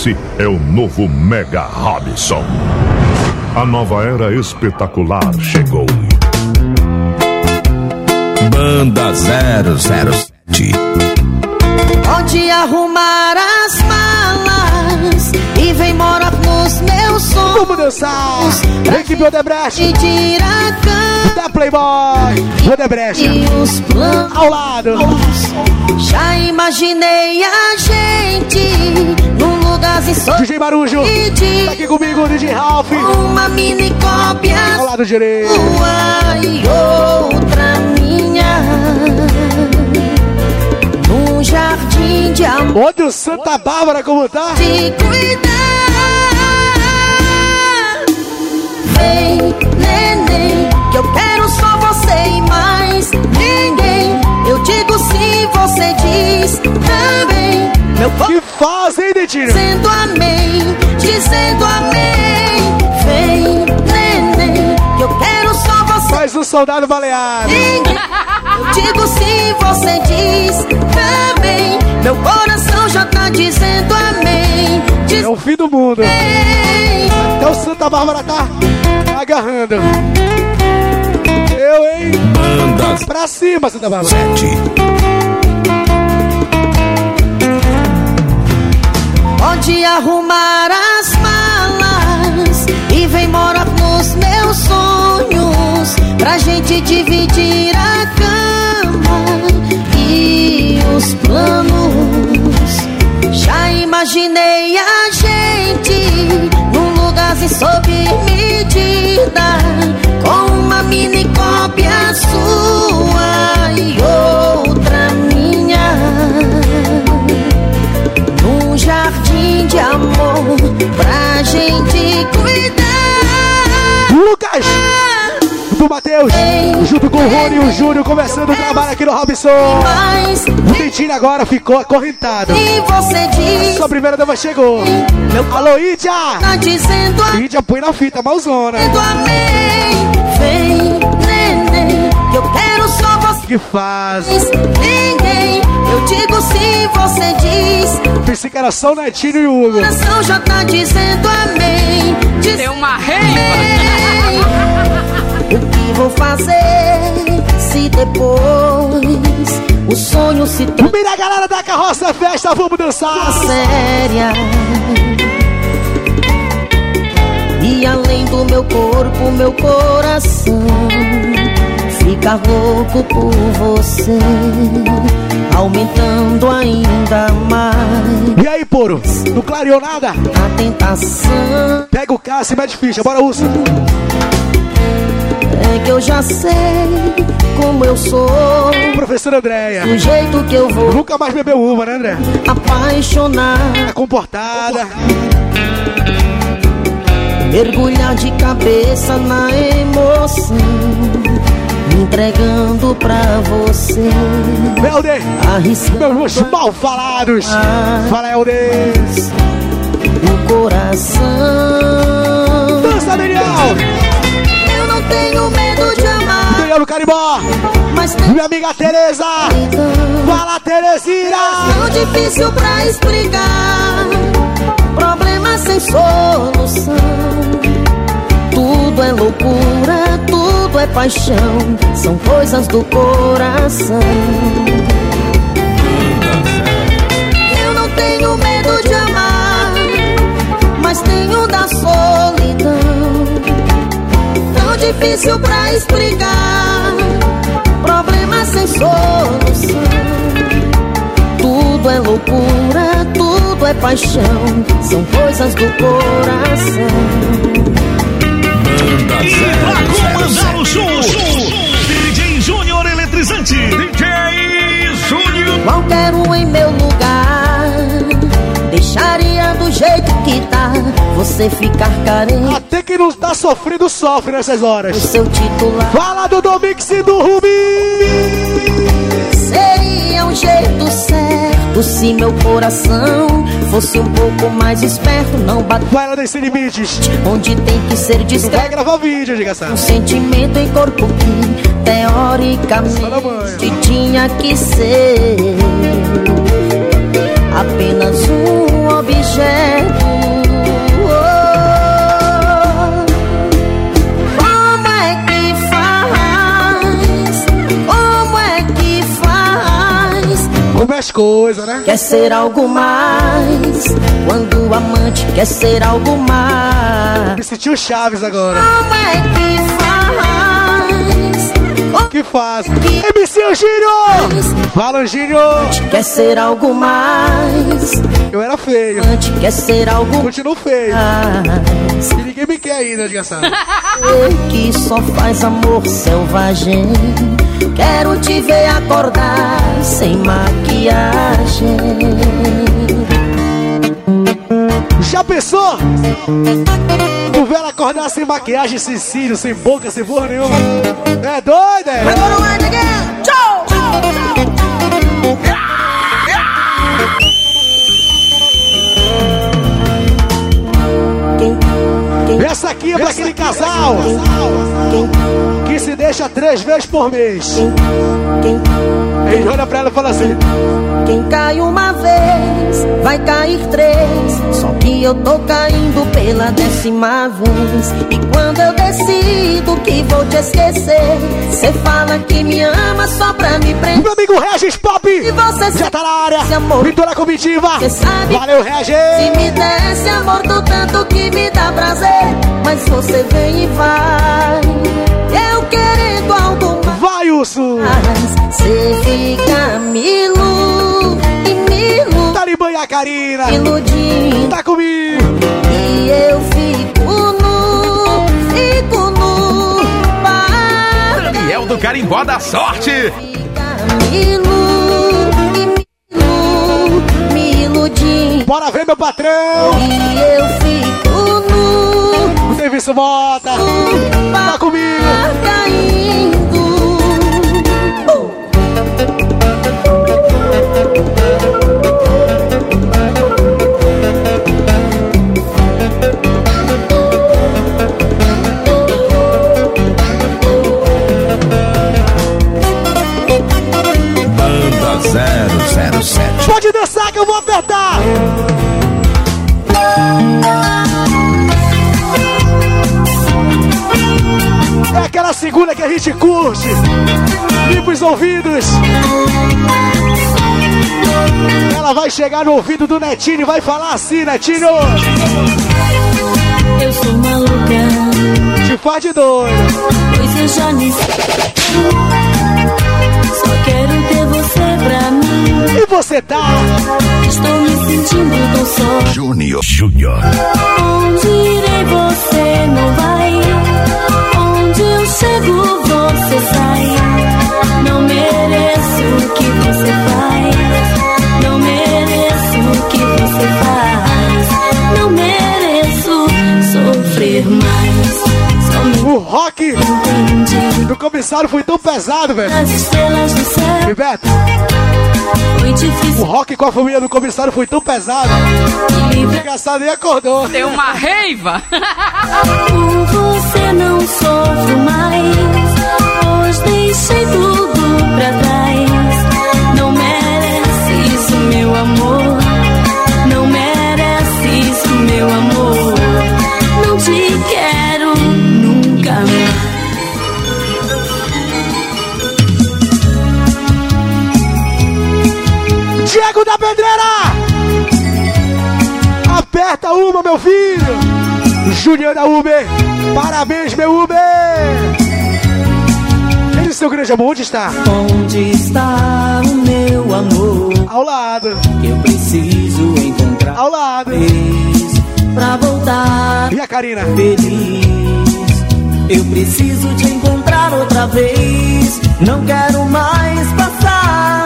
S26: Esse é o novo Mega Robson. A nova era espetacular chegou.
S14: Banda 007.
S27: Pode arrumar as malas e vem morar nos meus sonhos.
S1: Vamos dançar! Equipe Odebrecht!
S27: Cama
S1: Da Playboy! Odebrecht!
S27: e os planos.
S1: Ao lado!
S27: Já imaginei a gente num lugarzinho só.
S1: DJ Marujo! Tá aqui comigo, DJ Ralph!
S27: Uma mini cópia
S1: Ao lado direito!
S27: sua e outra minha. Num jardim de amor.
S1: Onde o Santa Bárbara como tá?
S27: te cuidar. Vem, neném, que eu quero só você e mais ninguém. Eu digo sim, você diz também. Meu corpo
S1: Que faz, hein, Dentinho?
S27: dizendo amém, dizendo amém. Vem, neném, que eu quero só você.
S1: Faz um soldado baleado!
S27: Eu digo sim, você diz também. Meu coração já tá dizendo amém. Diz
S1: É o fim do mundo!
S27: amém.
S1: Até o Santa Bárbara tá agarrando! Eu, hein?
S14: Banda
S1: Pra cima, Santa Bárbara!
S14: 7.
S27: Pode arrumar as malas e vem morar nos meus sonhos pra gente dividir a cama e os planos. Já imaginei a gente num lugarzinho sob medida com uma mini cópia sua e outra amor pra gente cuidar.
S1: Lucas! Do Matheus! Junto com o Rony e o Júnior começando o trabalho aqui no Robson!
S27: Mas
S1: O Dentinho agora ficou acorrentado!
S27: e você diz
S1: Sua primeira dama chegou!
S27: Meu
S1: Alô, Ídia!
S27: tá dizendo
S1: Ídia, põe na fita, malzona!
S27: Vem, que
S1: faz.
S27: Ninguém, eu digo se você diz.
S1: Pensei que era só o Netinho e o
S27: O
S1: Hugo.
S27: coração já tá dizendo amém. Diz
S16: Tem uma
S27: amém. O que vou fazer se depois o sonho se torna
S1: Mira a galera da carroça festa, vamos dançar.
S27: séria? E além do meu corpo, meu coração fica louco por você, aumentando ainda mais
S1: E aí, Poro? No clareou nada?
S27: a tentação.
S1: Pega o Cássio e mete ficha, bora, Urso.
S27: É que eu já sei como eu sou,
S1: Professora Andréia.
S27: do jeito que eu vou
S1: Nunca mais bebeu uva, né, André?
S27: apaixonar,
S1: Tá comportada.
S27: mergulhar de cabeça na emoção, entregando pra você,
S1: Helder, meus mal falados. Fala, Helder.
S27: o coração.
S1: Dança, Daniel.
S27: Eu não tenho medo de amar,
S1: Daniel no Carimbó.
S27: mas
S1: Minha amiga Tereza. Fala, Terezinha.
S27: tão difícil pra explicar. Problema sem solução. Tudo é loucura, tudo é paixão. São coisas do coração. Eu não tenho medo de amar, mas tenho da solidão. Tão difícil pra explicar. Problema sem solução. Tudo é loucura, tudo é paixão. São coisas do coração.
S14: Pra comandar o show, DJ Júnior Eletrizante. DJ Júnior.
S27: Qualquer um em meu lugar deixaria do jeito que tá. Você ficar carente
S1: Até quem não tá sofrendo, sofre nessas horas.
S27: seu titular.
S1: Fala do Domix e do Rubi.
S27: Um jeito certo se meu coração fosse um pouco mais esperto. Não bater
S1: Vai lá sem limites.
S27: onde tem que ser
S1: Vai
S27: discreto.
S1: gravar vídeo, diga-se.
S27: Um sentimento em corpo que teoricamente tinha que ser apenas um objeto.
S1: Né?
S27: Quer ser algo mais quando o amante quer ser algo mais.
S1: Me senti o Chaves agora.
S27: Como é que faz?
S1: O que faz? MC Angílio! Fala, Angílio!
S27: Quer ser algo mais.
S1: Eu era feio.
S27: Amante quer ser algo
S1: Continuo feio.
S27: mais.
S1: E ninguém me quer ainda.
S27: Eu que só faz amor selvagem. Quero te ver acordar sem maquiagem.
S1: Já pensou? O velho acordar sem maquiagem, sem cílio, sem boca, sem porra nenhuma. É doido, é? Essa aqui é pra aquele casal que se deixa três vezes por mês. Ele olha pra ela e fala assim:
S27: Quem cai uma vez, vai cair três. Só que eu tô caindo pela décima vez. E quando eu decido que vou te esquecer, cê fala que me ama só pra me prender.
S1: Meu amigo Regis Pop
S27: E você
S1: já tá na área.
S27: Esse amor.
S1: Pintura comitiva.
S27: Cê sabe
S1: Valeu, Regis.
S27: Se me desse amor do tanto que me dá prazer Mas você vem e vai Eu querendo algo
S1: Vai, Urso.
S27: mais Cê fica me ilu e me ilu
S1: Talibã e a Karina.
S27: Iludindo
S1: Tá comigo.
S27: E eu fico nu Fico nu
S14: Daniel do Carimbó da Sorte.
S27: me ilu e me ilu Me iludindo
S1: Bora ver, meu patrão.
S27: E eu fico nu
S1: serviço volta. Tá comigo.
S27: caindo. 007. Pode dançar que eu vou apertar.
S1: É aquela segunda que a gente curte. Limpa os ouvidos. Ela vai chegar no ouvido do Netinho e vai falar assim, Netinho.
S15: Eu sou maluca.
S1: Te faz de doido.
S15: Pois eu já me...
S1: E você tá?
S15: Estou me sentindo tão só.
S22: Júnior. Júnior.
S15: Onde irei você não vai. Onde eu chego você sai. Não mereço o que você faz. Não mereço o que você faz. Não mereço sofrer mais.
S1: O rock do comissário foi tão pesado, velho.
S15: as estrelas do céu.
S1: Bebeto, o rock com a família do comissário foi tão pesado. O engraçado nem acordou.
S17: Deu uma reiva.
S15: Por você não sofro mais, pois deixei tudo
S1: Diego da Pedreira! Aperta uma, meu filho! Da Uber! Parabéns, meu Uber! Ele, seu grande amor, onde está?
S28: Onde está o meu amor?
S1: Ao lado.
S28: Eu preciso encontrar
S1: Ao lado.
S28: pra voltar
S1: E a Karina?
S28: feliz. Eu preciso te encontrar outra vez. Não quero mais passar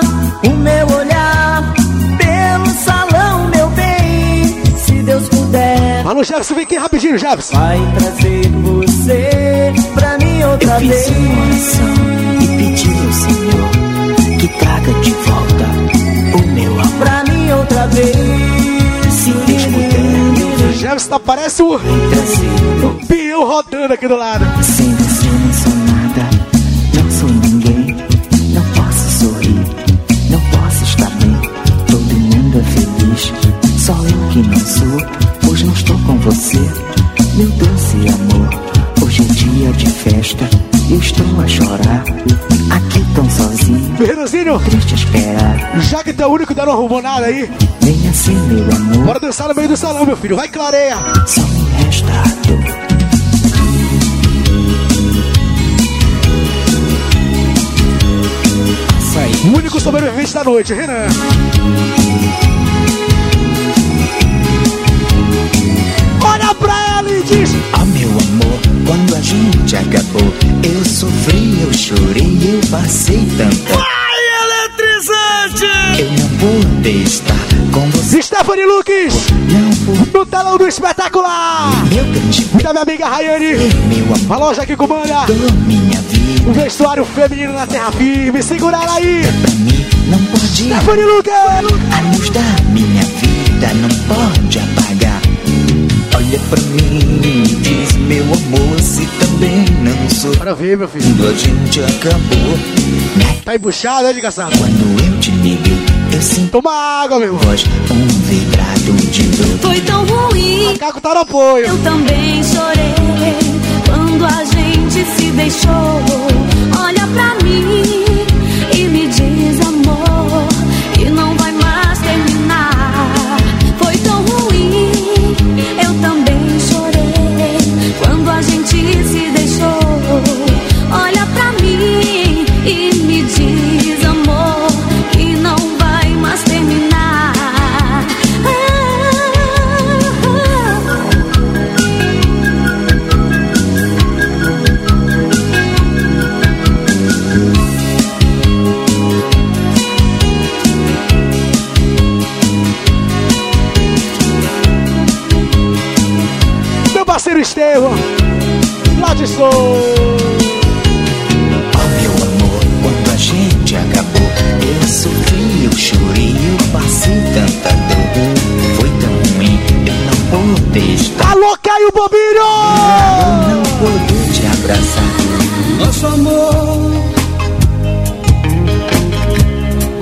S1: Alô, Jefferson, vem aqui rapidinho, Jefferson.
S28: vai trazer você pra mim outra
S29: Eu
S28: vez.
S29: fiz uma oração e pedi ao Senhor que traga de volta o meu amor.
S28: Pra mim outra vez.
S29: Se Deus puder,
S1: O Jefferson tá, parece o,
S29: trazer
S1: o peão rodando aqui do lado.
S29: Sem você não sou nada, não sou ninguém. Não posso sorrir, não posso estar bem. Todo mundo é feliz, só eu que não sou. Não estou com você, meu doce amor. Hoje é dia de festa, eu estou a chorar. Aqui tão sozinho,
S1: Fernandinho,
S29: triste esperar.
S1: já que tu é o único que não arrumou nada aí,
S29: Venha ser meu amor,
S1: bora dançar no meio do salão, meu filho. Vai, clareia.
S29: só me resta a dor.
S1: O único sobrevivente da noite, Renan. E diz:
S29: Ah, meu amor, quando a gente acabou, eu sofri, eu chorei, eu passei tanta.
S1: Vai, eletrizante!
S29: Eu não pude estar com você.
S1: Stephanie Lucas, no telão do espetacular.
S29: Meu grande
S1: Da minha amiga Rayane,
S29: meu amor,
S1: a loja que comanda
S29: minha vida,
S1: o vestuário feminino na terra firme. Segura ela aí.
S29: pra mim não pode.
S1: Stephanie Lucas!
S29: A luz da minha vida não pode apagar. Olha pra mim e diz, meu amor, se também não sou.
S1: Bora ver, meu filho.
S29: Quando a gente acabou,
S1: Tá embuchado, né, desgraçado?
S29: quando eu te liguei, eu sinto
S1: Toma água, meu
S29: voz, um vibrado de dor.
S15: Foi tão ruim.
S1: Caco tá no apoio.
S15: Eu também chorei quando a gente se deixou.
S1: De.
S29: Oh meu amor, quando a gente acabou, eu sofri, eu chorei, eu passei tanta dor. Foi tão ruim, eu não pude estar.
S1: Alô, Caio Bobinho!
S29: Eu não pude te abraçar.
S28: Nosso amor.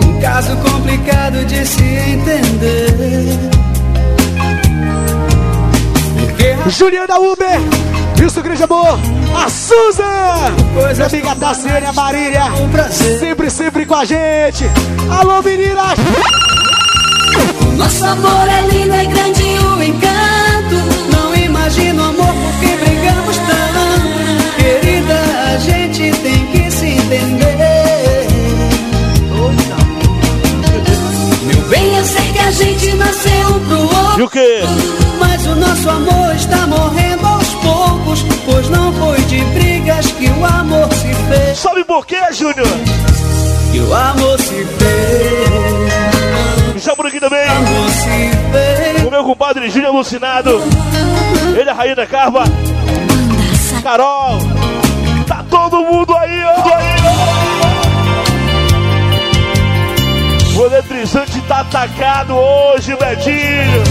S28: Um caso complicado de se entender.
S1: Juliana Uber, Isso, grande amor. A Susan. Minha amiga Tassiane, a Marília. Sempre, sempre com a gente. Alô, meninas.
S15: Nosso amor é lindo, é grande o encanto. Não imagino amor porque brigamos tanto. Querida, a gente tem que se entender. Meu bem, eu sei que a gente nasceu um pro outro.
S28: E o quê?
S15: Mas o nosso amor está morrendo poucos. Pois não foi de brigas que o amor se fez.
S28: Sabe por quê, Júnior?
S15: Que o amor se fez.
S28: Já por aqui também. O meu compadre Júnior Alucinado. Ele, a Rainha Carva. Carol. Tá todo mundo aí, ó. Aí, ó. O eletrizante tá atacado hoje, Betinho.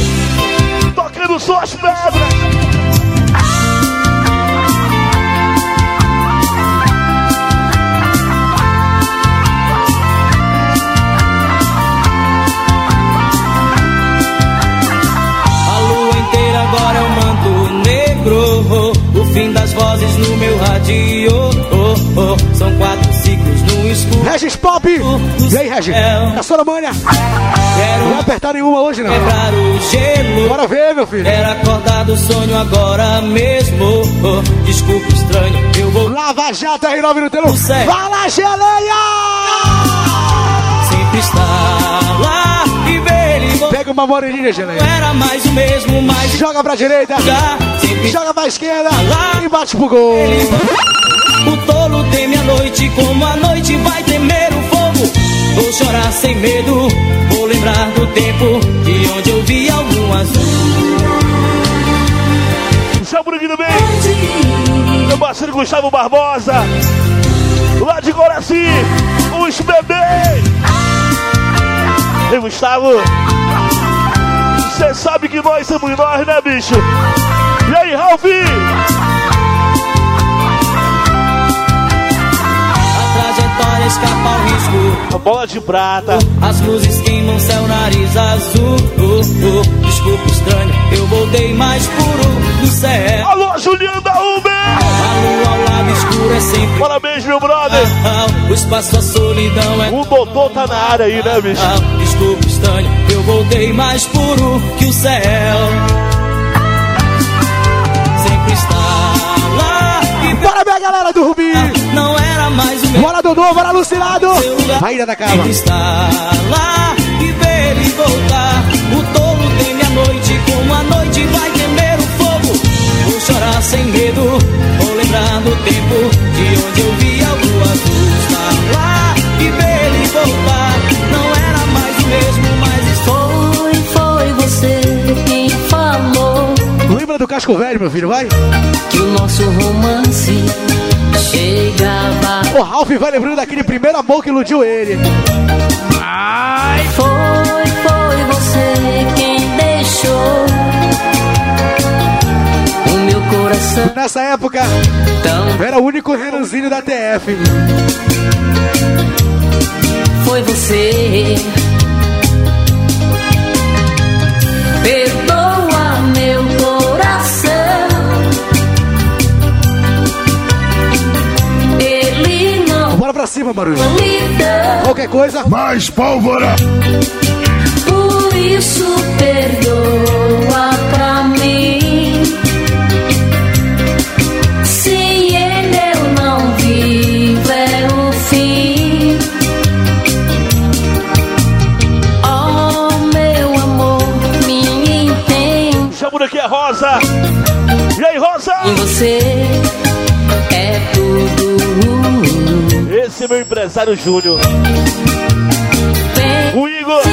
S28: Tocando suas pedras.
S15: Fim das vozes no meu rádio. Oh, oh. São quatro ciclos no escuro.
S1: Regis Pop. E aí, Regis? A Solomânia. Não vai apertar nenhuma hoje, não.
S15: Quebrar o gelo.
S1: Bora ver, meu filho.
S15: Quero acordar do sonho agora mesmo. Oh, desculpa, estranho. Eu vou
S1: Lava Jato R9 no telão.
S15: certo.
S1: Fala, geleia!
S15: sempre lá e ver
S1: Pega uma moreninha, geleia.
S15: Era mais o mesmo, mas
S1: Joga pra direita. Joga pra esquerda.
S15: lá
S1: E bate pro gol.
S15: O tolo teme a noite como a noite vai temer o fogo. Vou chorar sem medo, vou lembrar do tempo de onde eu vi algum azul.
S28: Por aqui também. Meu parceiro Gustavo Barbosa. Lá de Coraci. Os bebês. Ei, Gustavo. Você sabe que nós somos nós, né, bicho? E aí, Ralph?
S15: A trajetória escapa ao risco.
S28: A bola de prata.
S15: As luzes queimam céu, nariz azul. Oh, oh, desculpa, estranho, eu voltei mais puro do céu.
S28: Alô, Juliana Uber.
S15: A lua ao lado escuro é sempre.
S28: Parabéns, meu brother.
S15: Ah, ah, o espaço, a solidão é.
S28: O doutor tá na área aí, né, bicho?
S15: Ah, desculpa, estranho, eu voltei mais puro que o céu. Sempre está lá e
S1: Bora ver a galera do Rubi.
S15: não era mais o mesmo.
S1: Bora, Dodô. Bora, Alucinado. Raíra da Cava.
S15: Sempre está lá e ver ele voltar. O tolo teme a noite como a noite vai temer o fogo. Vou chorar sem medo,
S1: Casco Velho, meu filho? Vai.
S30: que o nosso romance chegava.
S1: O Ralph vai lembrando daquele primeiro amor que iludiu ele.
S30: Foi, foi você quem deixou o meu coração
S1: Nessa época,
S30: tão.
S1: era o único Renanzinho da TF.
S30: Foi você. Perdoa
S1: pra cima, barulho. Qualquer coisa.
S31: Mais pólvora!
S30: Por isso perdoa pra mim. Se ele eu não vivo é o fim. Oh meu amor, me entende.
S28: Chama por aqui a Rosa. E aí, Rosa?
S30: Em você
S28: Esse é meu empresário Júnior. O Igor.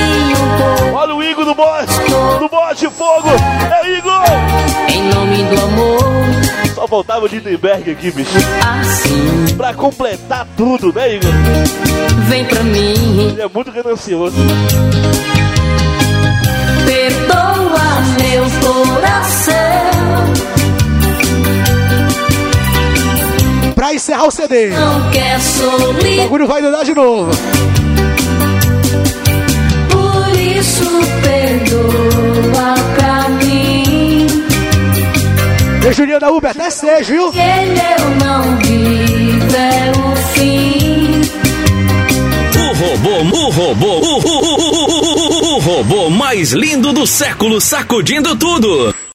S28: Olha o Igor do bote. Do bote fogo. É Igor.
S30: Em nome do amor,
S28: Só faltava o Lindenberg aqui, bicho.
S30: assim
S28: Pra completar tudo, né, Igor?
S30: vem pra mim.
S28: Ele é muito ganancioso.
S30: Perdoa meu coração.
S1: Pra encerrar o CD.
S30: Não quer
S1: O
S30: solidão.
S1: bagulho vai dar de novo.
S30: Por isso perdoa pra mim.
S1: Julinho da Uber, até seja, viu?
S15: Se eu não vivo é o fim.
S17: O robô, o robô, o, o, o, o, o, o robô mais lindo do século sacudindo tudo.